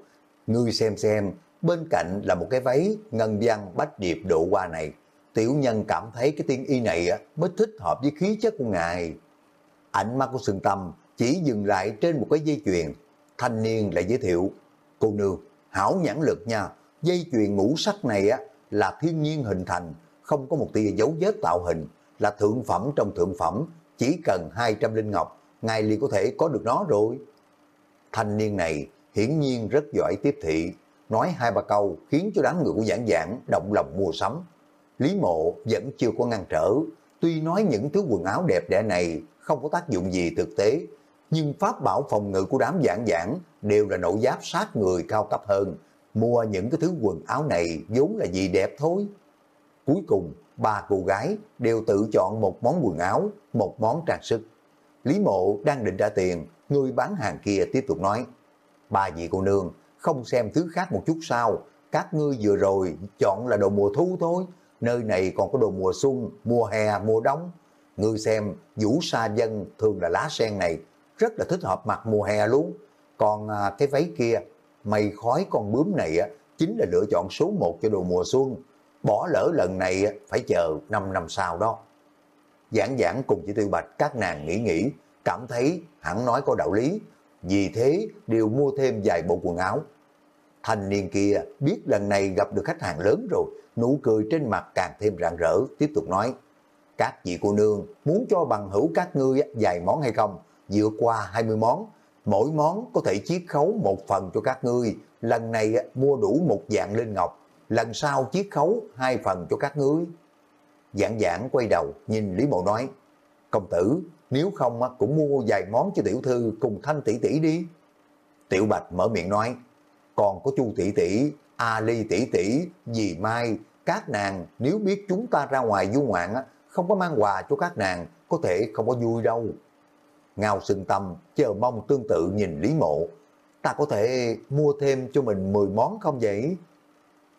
Ngươi xem xem, bên cạnh là một cái váy ngân văn bách điệp độ qua này. Tiểu nhân cảm thấy cái tiên y này mới thích hợp với khí chất của ngài. Ánh mắt của Sương Tâm chỉ dừng lại trên một cái dây chuyền. Thanh niên lại giới thiệu, cô nương, hảo nhãn lực nha, dây chuyền ngũ sắc này á là thiên nhiên hình thành, không có một tia dấu vết tạo hình, là thượng phẩm trong thượng phẩm, chỉ cần 200 linh ngọc, ngài liền có thể có được nó rồi. Thanh niên này hiển nhiên rất giỏi tiếp thị, nói hai ba câu khiến cho đám người của giảng giảng động lòng mua sắm. Lý mộ vẫn chưa có ngăn trở, tuy nói những thứ quần áo đẹp đẽ này không có tác dụng gì thực tế, nhưng pháp bảo phòng ngự của đám giảng giảng đều là nội giáp sát người cao cấp hơn. Mua những cái thứ quần áo này vốn là gì đẹp thôi. Cuối cùng, ba cô gái đều tự chọn một món quần áo, một món trang sức. Lý mộ đang định trả tiền, người bán hàng kia tiếp tục nói, ba vị cô nương, không xem thứ khác một chút sao, các ngươi vừa rồi chọn là đồ mùa thu thôi, nơi này còn có đồ mùa xuân, mùa hè, mùa đông. Ngươi xem, vũ sa dân thường là lá sen này, rất là thích hợp mặc mùa hè luôn. Còn à, cái váy kia, mây khói con bướm này á, chính là lựa chọn số 1 cho đồ mùa xuân. Bỏ lỡ lần này á phải chờ 5 năm sau đó. Giảng giảng cùng chị Tiêu Bạch các nàng nghĩ nghĩ, cảm thấy hẳn nói có đạo lý. Vì thế đều mua thêm vài bộ quần áo. Thanh niên kia biết lần này gặp được khách hàng lớn rồi, nụ cười trên mặt càng thêm rạng rỡ, tiếp tục nói. Các vị cô nương muốn cho bằng hữu các ngươi vài món hay không? Dựa qua 20 món, mỗi món có thể chiết khấu một phần cho các ngươi. Lần này mua đủ một dạng linh ngọc, lần sau chiết khấu hai phần cho các ngươi. Giảng giảng quay đầu nhìn Lý Mộ nói, công tử, nếu không cũng mua vài món cho tiểu thư cùng thanh tỷ tỷ đi. Tiểu Bạch mở miệng nói, còn có chu tỷ tỷ, A Ly tỷ tỷ, dì Mai, các nàng nếu biết chúng ta ra ngoài du ngoạn không có mang quà cho các nàng, có thể không có vui đâu. Ngao sưng tâm, chờ mong tương tự nhìn Lý Mộ. Ta có thể mua thêm cho mình 10 món không vậy?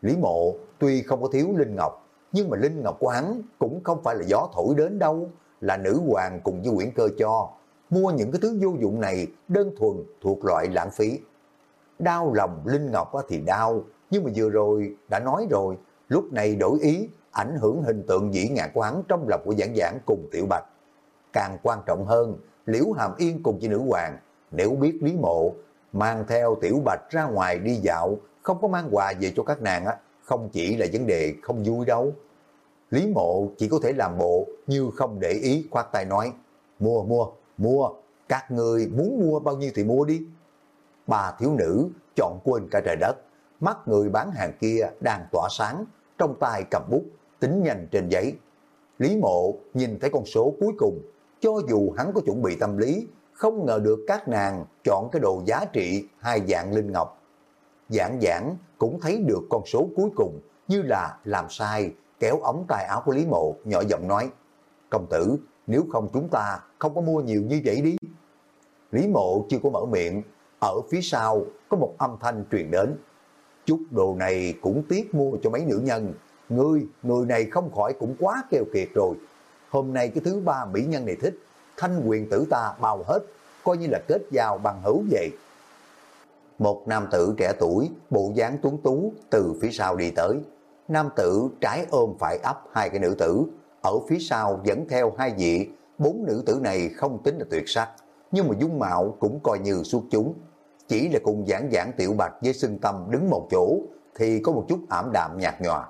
Lý Mộ tuy không có thiếu Linh Ngọc, nhưng mà Linh Ngọc của hắn cũng không phải là gió thổi đến đâu, là nữ hoàng cùng với quyển cơ cho. Mua những cái thứ vô dụng này đơn thuần thuộc loại lãng phí. Đau lòng Linh Ngọc thì đau, nhưng mà vừa rồi đã nói rồi, lúc này đổi ý, ảnh hưởng hình tượng dĩ ngạc quán trong lòng của giảng giảng cùng Tiểu Bạch. Càng quan trọng hơn, Liễu Hàm Yên cùng với nữ hoàng, nếu biết Lý Mộ, mang theo Tiểu Bạch ra ngoài đi dạo, không có mang quà về cho các nàng á, không chỉ là vấn đề không vui đâu. Lý Mộ chỉ có thể làm bộ như không để ý khoát tay nói, mua, mua, mua, các người muốn mua bao nhiêu thì mua đi. Bà thiếu nữ chọn quên cả trời đất, mắt người bán hàng kia đang tỏa sáng, trong tay cầm bút, tính nhanh trên giấy. Lý Mộ nhìn thấy con số cuối cùng, cho dù hắn có chuẩn bị tâm lý, không ngờ được các nàng chọn cái đồ giá trị hai dạng linh ngọc. Giảng giảng cũng thấy được con số cuối cùng như là làm sai, kéo ống tay áo của Lý Mộ, nhỏ giọng nói, công tử, nếu không chúng ta không có mua nhiều như vậy đi. Lý Mộ chưa có mở miệng, ở phía sau có một âm thanh truyền đến. Chút đồ này cũng tiếc mua cho mấy nữ nhân. Ngươi, người này không khỏi cũng quá keo kiệt rồi. Hôm nay cái thứ ba mỹ nhân này thích, thanh quyền tử ta bao hết, coi như là kết giao bằng hữu vậy. Một nam tử trẻ tuổi, bộ dáng tuấn tú, từ phía sau đi tới. Nam tử trái ôm phải ấp hai cái nữ tử, ở phía sau dẫn theo hai vị, bốn nữ tử này không tính là tuyệt sắc, nhưng mà dung mạo cũng coi như xuất chúng. Chỉ là cùng giảng giảng tiểu bạch với xưng tâm đứng một chỗ, thì có một chút ảm đạm nhạt nhòa.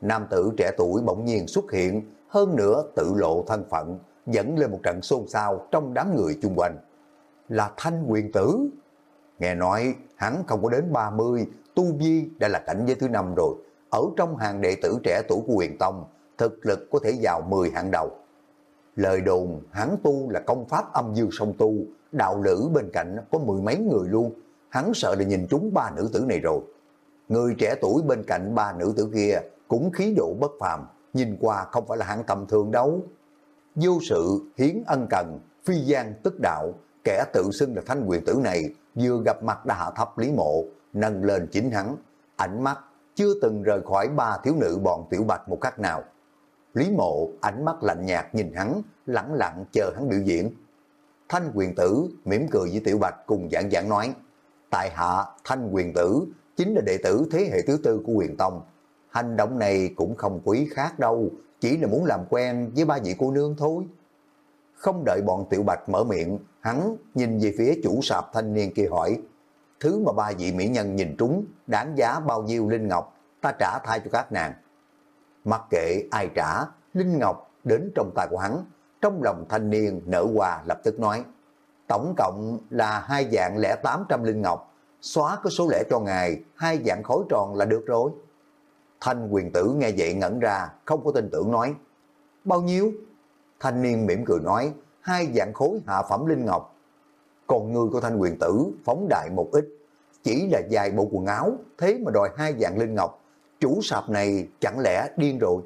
Nam tử trẻ tuổi bỗng nhiên xuất hiện, hơn nữa tự lộ thân phận, dẫn lên một trận xôn xao trong đám người chung quanh. Là thanh quyền tử. Nghe nói hắn không có đến 30, tu vi đã là cảnh giới thứ năm rồi. Ở trong hàng đệ tử trẻ tuổi của quyền tông, thực lực có thể vào 10 hạng đầu. Lời đồn hắn tu là công pháp âm dương song tu, đạo lữ bên cạnh có mười mấy người luôn. Hắn sợ là nhìn trúng ba nữ tử này rồi. Người trẻ tuổi bên cạnh ba nữ tử kia cũng khí độ bất phàm, nhìn qua không phải là hạng tầm thường đâu. Vô sự, hiến ân cần, phi gian tức đạo, kẻ tự xưng là thanh quyền tử này vừa gặp mặt đã hạ thấp Lý Mộ, nâng lên chính hắn, ánh mắt chưa từng rời khỏi ba thiếu nữ bọn tiểu bạch một khắc nào. Lý Mộ ánh mắt lạnh nhạt nhìn hắn, lặng lặng chờ hắn biểu diễn. Thanh quyền tử mỉm cười với tiểu bạch cùng giảng giảng nói, tại hạ thanh quyền tử chính là đệ tử thế hệ thứ tư của quyền tông. Hành động này cũng không quý khác đâu, chỉ là muốn làm quen với ba vị cô nương thôi. Không đợi bọn tiểu bạch mở miệng, hắn nhìn về phía chủ sạp thanh niên kia hỏi, thứ mà ba vị mỹ nhân nhìn trúng, đáng giá bao nhiêu linh ngọc, ta trả thay cho các nàng. Mặc kệ ai trả, linh ngọc đến trong tay của hắn, trong lòng thanh niên nở hòa lập tức nói, tổng cộng là hai dạng lẻ tám trăm linh ngọc, xóa cái số lẻ cho ngài, hai dạng khối tròn là được rồi. Thanh quyền tử nghe vậy ngẩn ra, không có tin tưởng nói, bao nhiêu? Thanh niên mỉm cười nói, hai dạng khối hạ phẩm linh ngọc. Còn người của thanh quyền tử phóng đại một ít, chỉ là dài bộ quần áo, thế mà đòi hai dạng linh ngọc. Chủ sạp này chẳng lẽ điên rồi?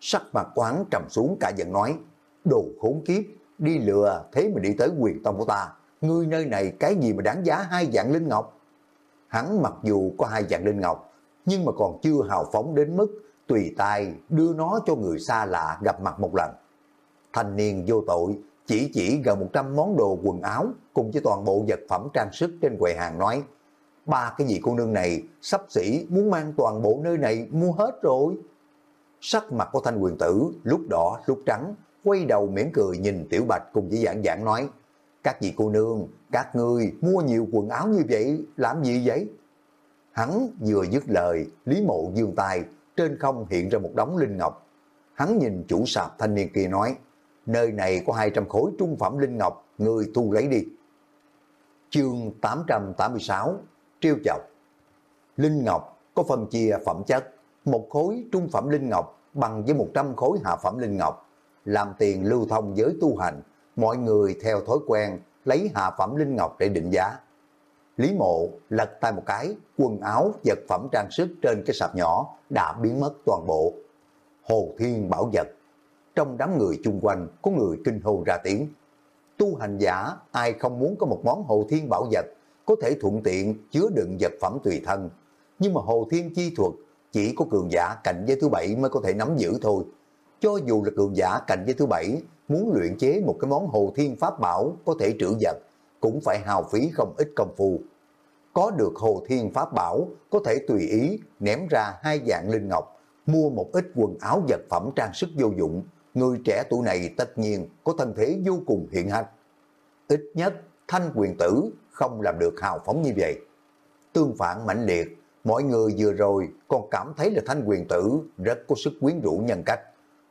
Sắc mặt quán trầm xuống cả giận nói, đồ khốn kiếp, đi lừa thế mà đi tới quyền tông của ta. Ngươi nơi này cái gì mà đáng giá hai dạng linh ngọc? Hắn mặc dù có hai dạng linh ngọc, nhưng mà còn chưa hào phóng đến mức tùy tay đưa nó cho người xa lạ gặp mặt một lần. Thanh niên vô tội, chỉ chỉ gần 100 món đồ quần áo cùng với toàn bộ vật phẩm trang sức trên quầy hàng nói ba cái gì cô nương này sắp xỉ muốn mang toàn bộ nơi này mua hết rồi. Sắc mặt của thanh quyền tử lúc đỏ lúc trắng, quay đầu mỉm cười nhìn Tiểu Bạch cùng với dạng dạng nói, các vị cô nương, các ngươi mua nhiều quần áo như vậy, làm gì vậy? Hắn vừa dứt lời, Lý Mộ dương tay, trên không hiện ra một đống linh ngọc. Hắn nhìn chủ sạp thanh niên kia nói, nơi này có 200 khối trung phẩm linh ngọc, ngươi thu lấy đi. Chương 886 Triêu chọc Linh ngọc có phân chia phẩm chất, một khối trung phẩm linh ngọc bằng với 100 khối hạ phẩm linh ngọc, làm tiền lưu thông giới tu hành, mọi người theo thói quen lấy hạ phẩm linh ngọc để định giá. Lý mộ lật tay một cái, quần áo, vật phẩm trang sức trên cái sạp nhỏ đã biến mất toàn bộ. Hồ Thiên bảo vật. Trong đám người chung quanh có người kinh hô ra tiếng. Tu hành giả ai không muốn có một món Hồ Thiên bảo vật có thể thuận tiện chứa đựng vật phẩm tùy thân. Nhưng mà Hồ Thiên chi thuật chỉ có cường giả cảnh giới thứ bảy mới có thể nắm giữ thôi. Cho dù là cường giả cạnh giới thứ bảy muốn luyện chế một cái món Hồ Thiên Pháp Bảo có thể trữ vật, cũng phải hào phí không ít công phu. Có được Hồ Thiên Pháp Bảo có thể tùy ý ném ra hai dạng linh ngọc, mua một ít quần áo vật phẩm trang sức vô dụng, người trẻ tuổi này tất nhiên có thân thế vô cùng hiện hách. Ít nhất, thanh quyền tử không làm được hào phóng như vậy. Tương phản mãnh liệt, mọi người vừa rồi còn cảm thấy là thanh quyền tử rất có sức quyến rũ nhân cách.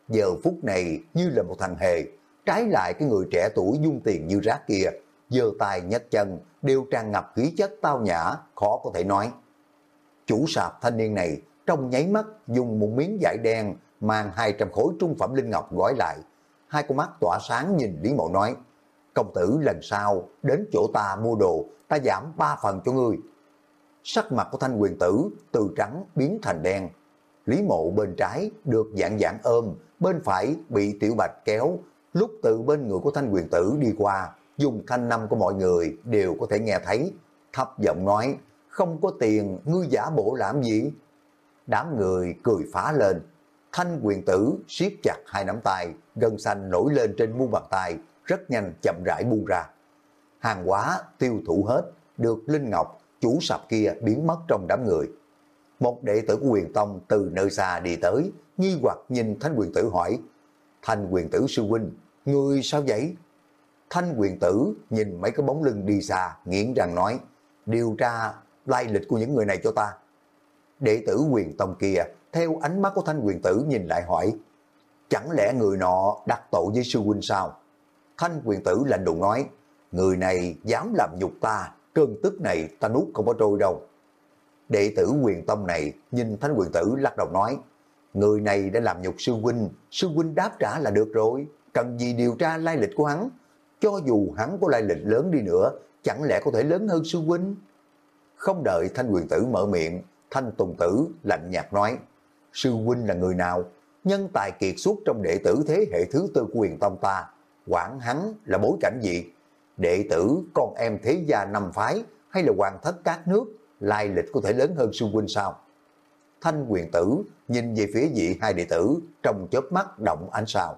Giờ phút này như là một thằng hề, trái lại cái người trẻ tuổi dung tiền như rác kia, giơ tay nhấc chân đều tràn ngập khí chất tao nhã, khó có thể nói. Chủ sạp thanh niên này trong nháy mắt dùng một miếng vải đen mang 200 khối trung phẩm linh ngọc gói lại. Hai con mắt tỏa sáng nhìn Lý Mộ nói, công tử lần sau đến chỗ ta mua đồ, ta giảm ba phần cho ngươi. Sắc mặt của thanh quyền tử từ trắng biến thành đen. Lý mộ bên trái được dạng dạng ôm, bên phải bị tiểu bạch kéo. Lúc từ bên người của thanh quyền tử đi qua, dùng thanh năm của mọi người đều có thể nghe thấy. Thấp giọng nói, không có tiền, ngươi giả bộ làm gì? Đám người cười phá lên, thanh quyền tử siết chặt hai nắm tay, gân xanh nổi lên trên mu bàn tay, rất nhanh chậm rãi buông ra. Hàng hóa tiêu thụ hết, được Linh Ngọc, chủ sạp kia biến mất trong đám người. Một đệ tử của quyền tông từ nơi xa đi tới, nghi hoặc nhìn thanh quyền tử hỏi, thanh quyền tử sư huynh, người sao vậy? Thanh quyền tử nhìn mấy cái bóng lưng đi xa, nghiến răng nói, điều tra lai lịch của những người này cho ta. Đệ tử quyền tông kia, theo ánh mắt của thanh quyền tử nhìn lại hỏi, chẳng lẽ người nọ đặt tội với sư huynh sao? Thanh quyền tử lạnh đùng nói, người này dám làm nhục ta, cơn tức này ta nuốt không có trôi đâu. Đệ tử quyền tông này nhìn thanh quyền tử lắc đầu nói, người này đã làm nhục sư huynh, sư huynh đáp trả là được rồi, cần gì điều tra lai lịch của hắn, cho dù hắn có lai lịch lớn đi nữa, chẳng lẽ có thể lớn hơn sư huynh? Không đợi thanh quyền tử mở miệng, thanh tùng tử lạnh nhạt nói, sư huynh là người nào? Nhân tài kiệt xuất trong đệ tử thế hệ thứ tư của quyền tông ta, quản hắn là bối cảnh gì? Đệ tử con em thế gia năm phái hay là hoàng thất các nước, lai lịch có thể lớn hơn sư huynh sao? Thanh quyền tử nhìn về phía vị hai đệ tử trong chớp mắt động ánh sao.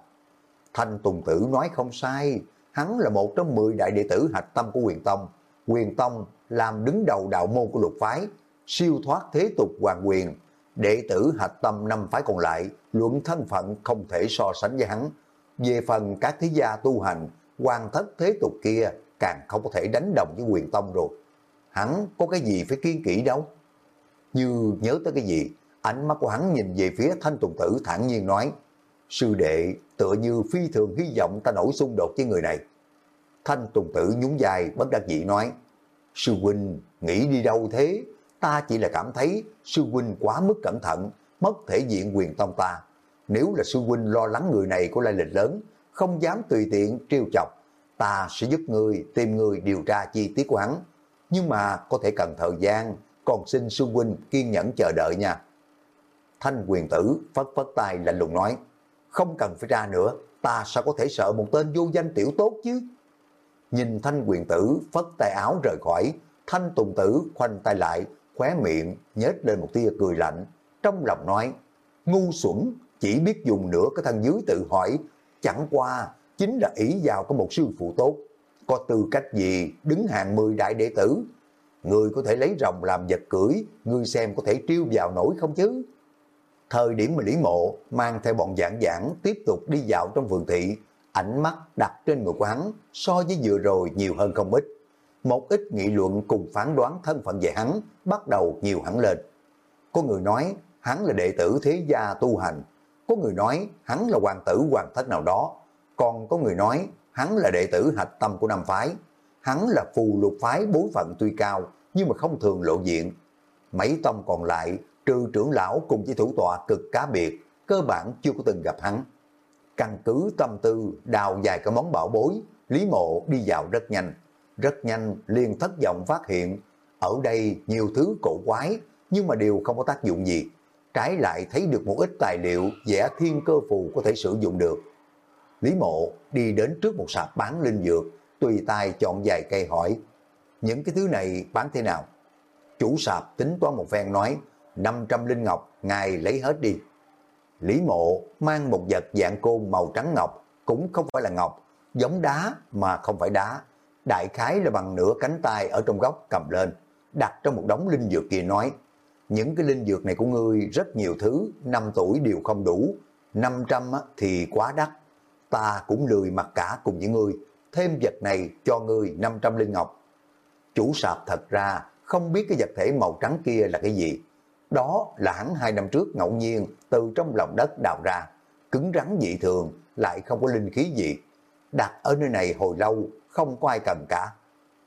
Thanh Tùng Tử nói không sai, hắn là một trong 10 đại đệ tử hạch tâm của quyền tông. Quyền tông làm đứng đầu đạo môn của lục phái, siêu thoát thế tục hoàng quyền. Đệ tử hạch tâm năm phái còn lại, luận thân phận không thể so sánh với hắn. Về phần các thế gia tu hành, quan thất thế tục kia càng không có thể đánh đồng với quyền tông rồi. Hắn có cái gì phải kiên kỵ đâu. Như nhớ tới cái gì, ánh mắt của hắn nhìn về phía thanh tùng tử thản nhiên nói, sư đệ tựa như phi thường hy vọng ta nổi xung đột với người này. Thanh Tùng Tử nhún dài bất đắc dĩ nói, Sư Huynh nghĩ đi đâu thế? Ta chỉ là cảm thấy Sư Huynh quá mức cẩn thận, mất thể diện quyền tông ta. Nếu là Sư Huynh lo lắng người này có lai lịch lớn, không dám tùy tiện trêu chọc, ta sẽ giúp người tìm người điều tra chi tiết của hắn. Nhưng mà có thể cần thời gian, còn xin Sư Huynh kiên nhẫn chờ đợi nha. Thanh quyền tử phất phất tay lạnh lùng nói, không cần phải ra nữa, ta sao có thể sợ một tên vô danh tiểu tốt chứ? Nhìn thanh quyền tử phất tay áo rời khỏi, thanh tùng tử khoanh tay lại, khóe miệng, nhếch lên một tia cười lạnh, trong lòng nói, ngu xuẩn, chỉ biết dùng nửa cái thân dưới tự hỏi, chẳng qua chính là ý vào có một sư phụ tốt, có tư cách gì đứng hàng 10 đại đệ tử, người có thể lấy rồng làm vật cưỡi, người xem có thể triêu vào nổi không chứ? Thời điểm mà Lý Mộ mang theo bọn giảng giảng tiếp tục đi dạo trong vườn thị, ánh mắt đặt trên người quán so với vừa rồi nhiều hơn không ít. Một ít nghị luận cùng phán đoán thân phận về hắn bắt đầu nhiều hẳn lên. Có người nói hắn là đệ tử thế gia tu hành, có người nói hắn là hoàng tử hoàng thất nào đó, còn có người nói hắn là đệ tử hạch tâm của Nam Phái, hắn là phù lục phái bối phận tuy cao nhưng mà không thường lộ diện. Mấy tông còn lại trừ trưởng lão cùng với thủ tọa cực cá biệt, cơ bản chưa có từng gặp hắn. Căn cứ tâm tư đào dài cái món bảo bối, Lý Mộ đi vào rất nhanh. Rất nhanh liền thất vọng phát hiện, ở đây nhiều thứ cổ quái, nhưng mà đều không có tác dụng gì. Trái lại thấy được một ít tài liệu vẽ thiên cơ phù có thể sử dụng được. Lý Mộ đi đến trước một sạp bán linh dược, tùy tay chọn vài cây hỏi, những cái thứ này bán thế nào? Chủ sạp tính toán một phen nói, 500 linh ngọc, ngài lấy hết đi. Lý mộ mang một vật dạng côn màu trắng ngọc, cũng không phải là ngọc, giống đá mà không phải đá. Đại khái là bằng nửa cánh tay ở trong góc cầm lên, đặt trong một đống linh dược kia nói, những cái linh dược này của ngươi rất nhiều thứ, năm tuổi đều không đủ, 500 thì quá đắt. Ta cũng lười mặc cả cùng với ngươi, thêm vật này cho ngươi 500 linh ngọc. Chủ sạp thật ra không biết cái vật thể màu trắng kia là cái gì, đó là hắn hai năm trước ngẫu nhiên từ trong lòng đất đào ra, cứng rắn dị thường, lại không có linh khí gì. Đặt ở nơi này hồi lâu, không có ai cần cả.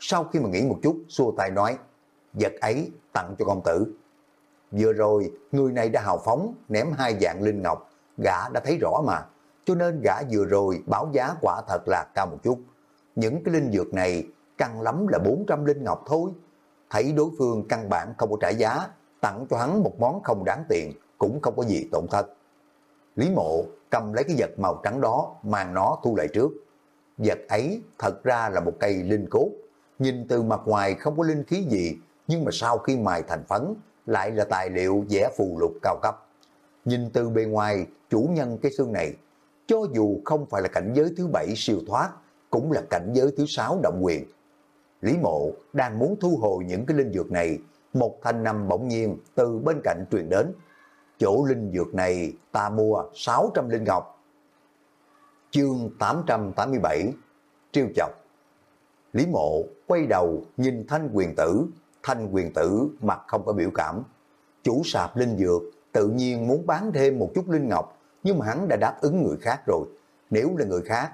Sau khi mà nghĩ một chút, xua tay nói, vật ấy tặng cho công tử. Vừa rồi, người này đã hào phóng, ném hai dạng linh ngọc, gã đã thấy rõ mà. Cho nên gã vừa rồi báo giá quả thật là cao một chút. Những cái linh dược này căng lắm là 400 linh ngọc thôi. Thấy đối phương căn bản không có trả giá, tặng cho hắn một món không đáng tiền, cũng không có gì tổn thất. Lý mộ cầm lấy cái vật màu trắng đó, mang nó thu lại trước. Vật ấy thật ra là một cây linh cốt, nhìn từ mặt ngoài không có linh khí gì, nhưng mà sau khi mài thành phấn lại là tài liệu vẽ phù lục cao cấp. Nhìn từ bề ngoài, chủ nhân cái xương này, cho dù không phải là cảnh giới thứ bảy siêu thoát, cũng là cảnh giới thứ sáu động quyền. Lý mộ đang muốn thu hồi những cái linh dược này, một thanh năm bỗng nhiên từ bên cạnh truyền đến. Chỗ linh dược này ta mua 600 linh ngọc. Chương 887 Triêu chọc Lý mộ quay đầu nhìn thanh quyền tử, thanh quyền tử mặt không có biểu cảm. Chủ sạp linh dược tự nhiên muốn bán thêm một chút linh ngọc, nhưng mà hắn đã đáp ứng người khác rồi. Nếu là người khác,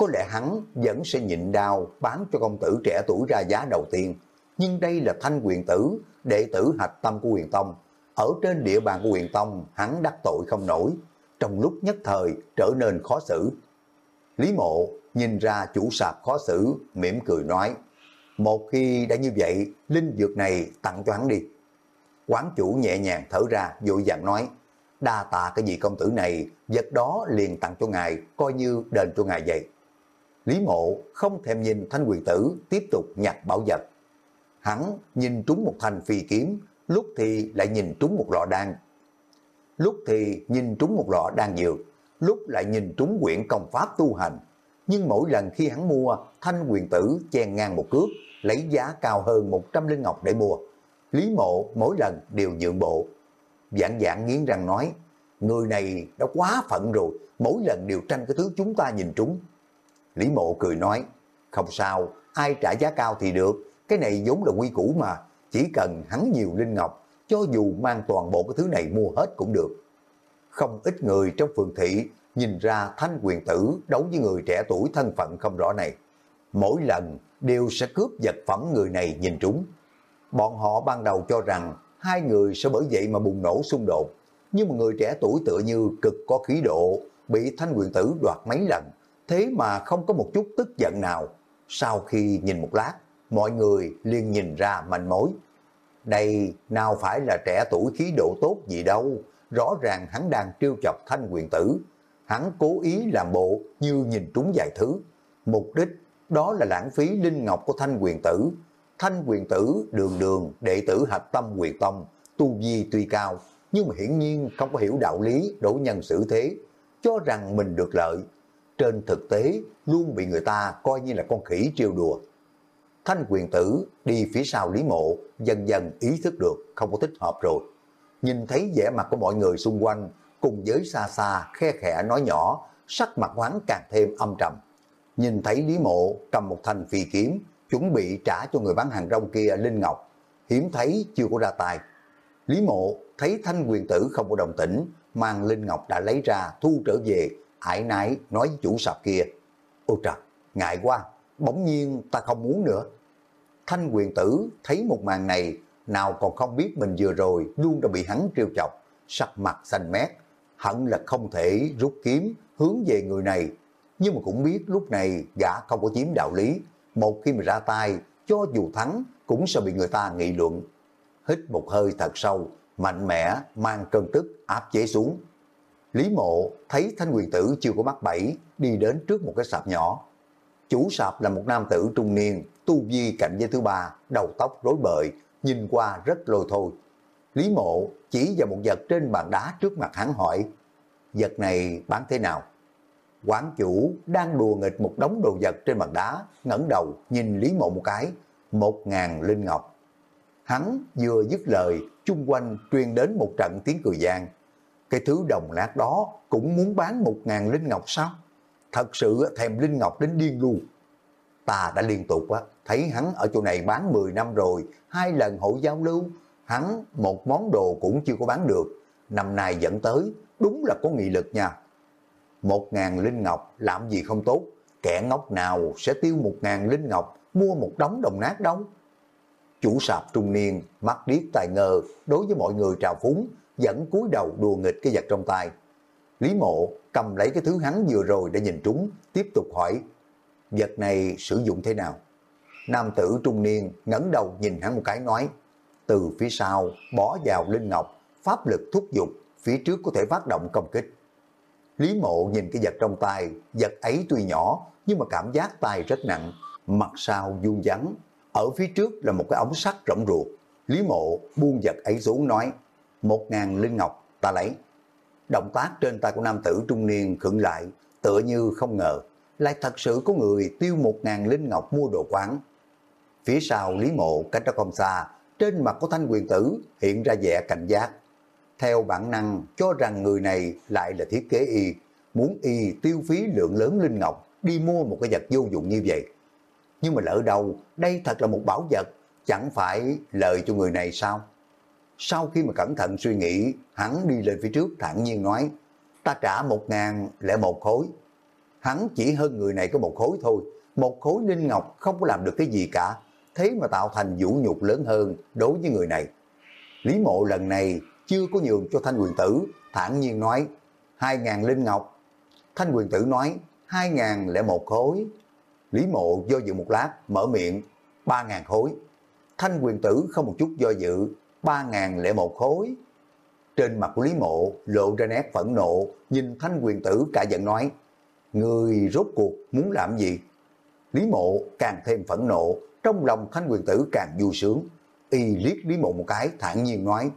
có lẽ hắn vẫn sẽ nhịn đau bán cho công tử trẻ tuổi ra giá đầu tiên. Nhưng đây là thanh quyền tử, đệ tử hạch tâm của quyền tông. Ở trên địa bàn của quyền tông, hắn đắc tội không nổi. Trong lúc nhất thời trở nên khó xử. Lý mộ nhìn ra chủ sạp khó xử, mỉm cười nói. Một khi đã như vậy, linh dược này tặng cho hắn đi. Quán chủ nhẹ nhàng thở ra, vội vàng nói, đa tạ cái gì công tử này, vật đó liền tặng cho ngài, coi như đền cho ngài vậy. Lý mộ không thèm nhìn thanh quyền tử, tiếp tục nhặt bảo vật. Hắn nhìn trúng một thanh phi kiếm, lúc thì lại nhìn trúng một lọ đan. Lúc thì nhìn trúng một lọ đan dược, lúc lại nhìn trúng quyển công pháp tu hành. Nhưng mỗi lần khi hắn mua, thanh quyền tử chen ngang một cước, lấy giá cao hơn 100 linh ngọc để mua. Lý mộ mỗi lần đều nhượng bộ. Giảng giảng nghiến răng nói, người này đã quá phận rồi, mỗi lần đều tranh cái thứ chúng ta nhìn trúng. Lý mộ cười nói, không sao, ai trả giá cao thì được, cái này vốn là quy củ mà, chỉ cần hắn nhiều linh ngọc, cho dù mang toàn bộ cái thứ này mua hết cũng được. Không ít người trong phường thị nhìn ra thanh quyền tử đấu với người trẻ tuổi thân phận không rõ này. Mỗi lần đều sẽ cướp vật phẩm người này nhìn trúng. Bọn họ ban đầu cho rằng hai người sẽ bởi vậy mà bùng nổ xung đột. Nhưng mà người trẻ tuổi tựa như cực có khí độ, bị thanh quyền tử đoạt mấy lần, thế mà không có một chút tức giận nào. Sau khi nhìn một lát, mọi người liền nhìn ra manh mối. Đây nào phải là trẻ tuổi khí độ tốt gì đâu, rõ ràng hắn đang trêu chọc thanh quyền tử. Hắn cố ý làm bộ như nhìn trúng vài thứ. Mục đích đó là lãng phí linh ngọc của thanh quyền tử. Thanh quyền tử đường đường đệ tử hạch tâm quyền tông, tu vi tuy cao, nhưng mà hiển nhiên không có hiểu đạo lý đổ nhân xử thế, cho rằng mình được lợi. Trên thực tế luôn bị người ta coi như là con khỉ trêu đùa. Thanh quyền tử đi phía sau Lý Mộ, dần dần ý thức được không có thích hợp rồi. Nhìn thấy vẻ mặt của mọi người xung quanh, cùng với xa xa, khe khẽ nói nhỏ, sắc mặt hoáng càng thêm âm trầm. Nhìn thấy Lý Mộ cầm một thanh phi kiếm, chuẩn bị trả cho người bán hàng rong kia Linh Ngọc, hiếm thấy chưa có ra tài Lý Mộ thấy thanh quyền tử không có đồng tĩnh, mang Linh Ngọc đã lấy ra thu trở về, ải nái nói với chủ sạp kia. Ôi trời, ngại quá, bỗng nhiên ta không muốn nữa. Thanh quyền tử thấy một màn này, nào còn không biết mình vừa rồi luôn đã bị hắn trêu chọc, sắc mặt xanh mét, hận là không thể rút kiếm hướng về người này. Nhưng mà cũng biết lúc này gã không có chiếm đạo lý, một khi mà ra tay, cho dù thắng cũng sẽ bị người ta nghị luận. Hít một hơi thật sâu, mạnh mẽ mang cơn tức áp chế xuống. Lý mộ thấy thanh quyền tử chưa có mắt bẫy, đi đến trước một cái sạp nhỏ. Chủ sạp là một nam tử trung niên, tu vi cạnh giới thứ ba, đầu tóc rối bời, nhìn qua rất lôi thôi. Lý mộ chỉ vào một vật trên bàn đá trước mặt hắn hỏi, vật này bán thế nào? Quán chủ đang đùa nghịch một đống đồ vật trên bàn đá, ngẩng đầu nhìn Lý mộ một cái, một ngàn linh ngọc. Hắn vừa dứt lời, chung quanh truyền đến một trận tiếng cười gian. Cái thứ đồng nát đó cũng muốn bán một ngàn linh ngọc sao? Thật sự thèm linh ngọc đến điên luôn. Ta đã liên tục á, thấy hắn ở chỗ này bán 10 năm rồi, hai lần hội giao lưu, hắn một món đồ cũng chưa có bán được. Năm nay dẫn tới, đúng là có nghị lực nha. Một ngàn linh ngọc làm gì không tốt, kẻ ngốc nào sẽ tiêu một ngàn linh ngọc mua một đống đồng nát đâu. Chủ sạp trung niên, mắt điếc tài ngờ, đối với mọi người trào phúng, vẫn cúi đầu đùa nghịch cái vật trong tay. Lý mộ cầm lấy cái thứ hắn vừa rồi để nhìn trúng, tiếp tục hỏi, vật này sử dụng thế nào? Nam tử trung niên ngẩng đầu nhìn hắn một cái nói, từ phía sau bỏ vào linh ngọc, pháp lực thúc giục, phía trước có thể phát động công kích. Lý mộ nhìn cái vật trong tay, vật ấy tuy nhỏ nhưng mà cảm giác tay rất nặng, mặt sau vuông vắn, ở phía trước là một cái ống sắt rỗng ruột, Lý Mộ buông vật ấy xuống nói, một ngàn linh ngọc ta lấy. Động tác trên tay của nam tử trung niên khựng lại, tựa như không ngờ, lại thật sự có người tiêu một ngàn linh ngọc mua đồ quán. Phía sau Lý Mộ cách đó không xa, trên mặt của thanh quyền tử hiện ra vẻ cảnh giác. Theo bản năng cho rằng người này lại là thiết kế y, muốn y tiêu phí lượng lớn linh ngọc đi mua một cái vật vô dụng như vậy. Nhưng mà lỡ đâu, đây thật là một bảo vật, chẳng phải lợi cho người này sao? Sau khi mà cẩn thận suy nghĩ, hắn đi lên phía trước thản nhiên nói, ta trả một ngàn lẻ một khối. Hắn chỉ hơn người này có một khối thôi, một khối linh ngọc không có làm được cái gì cả, thế mà tạo thành vũ nhục lớn hơn đối với người này. Lý mộ lần này chưa có nhường cho thanh quyền tử, thản nhiên nói, hai ngàn linh ngọc. Thanh quyền tử nói, hai ngàn lẻ một khối. Lý mộ do dự một lát, mở miệng, ba ngàn khối. Thanh quyền tử không một chút do dự, ba ngàn lẻ một khối. Trên mặt của Lý mộ lộ ra nét phẫn nộ, nhìn thanh quyền tử cả giận nói, Người rốt cuộc muốn làm gì? Lý mộ càng thêm phẫn nộ, trong lòng thanh quyền tử càng vui sướng. Y liếc Lý mộ một cái thản nhiên nói,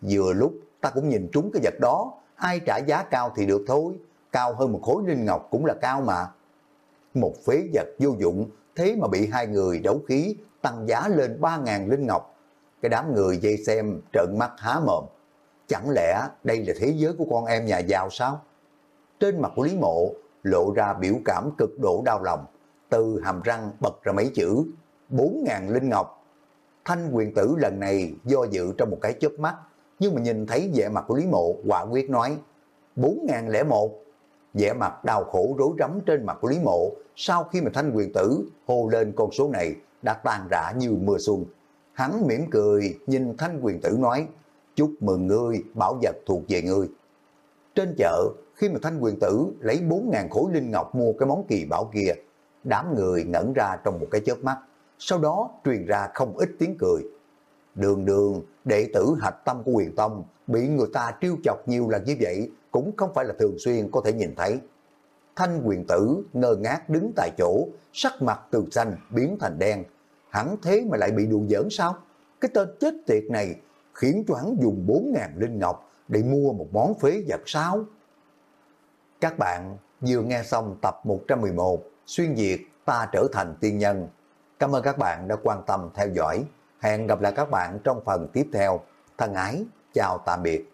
vừa lúc ta cũng nhìn trúng cái vật đó, ai trả giá cao thì được thôi, cao hơn một khối linh ngọc cũng là cao mà. Một phế vật vô dụng, thế mà bị hai người đấu khí tăng giá lên 3.000 linh ngọc. Cái đám người dây xem trợn mắt há mồm. Chẳng lẽ đây là thế giới của con em nhà giàu sao? Trên mặt của Lý Mộ lộ ra biểu cảm cực độ đau lòng, từ hàm răng bật ra mấy chữ 4.000 linh ngọc. Thanh quyền tử lần này do dự trong một cái chớp mắt, nhưng mà nhìn thấy vẻ mặt của Lý Mộ quả quyết nói 4.001. Vẻ mặt đau khổ rối rắm trên mặt của Lý Mộ sau khi mà thanh quyền tử hô lên con số này đã tan rã như mưa xuân. Hắn mỉm cười nhìn thanh quyền tử nói chúc mừng ngươi, bảo vật thuộc về ngươi. Trên chợ, khi mà thanh quyền tử lấy 4.000 khối linh ngọc mua cái món kỳ bảo kia, đám người ngẩn ra trong một cái chớp mắt, sau đó truyền ra không ít tiếng cười. Đường đường, đệ tử hạch tâm của quyền tông, bị người ta trêu chọc nhiều lần như vậy, cũng không phải là thường xuyên có thể nhìn thấy. Thanh quyền tử ngơ ngác đứng tại chỗ, sắc mặt từ xanh biến thành đen. Hắn thế mà lại bị đùa giỡn sao? Cái tên chết tiệt này khiến cho hắn dùng 4.000 linh ngọc để mua một món phế vật sao? Các bạn vừa nghe xong tập 111 Xuyên Việt ta trở thành tiên nhân. Cảm ơn các bạn đã quan tâm theo dõi. Hẹn gặp lại các bạn trong phần tiếp theo. Thân ái, chào tạm biệt.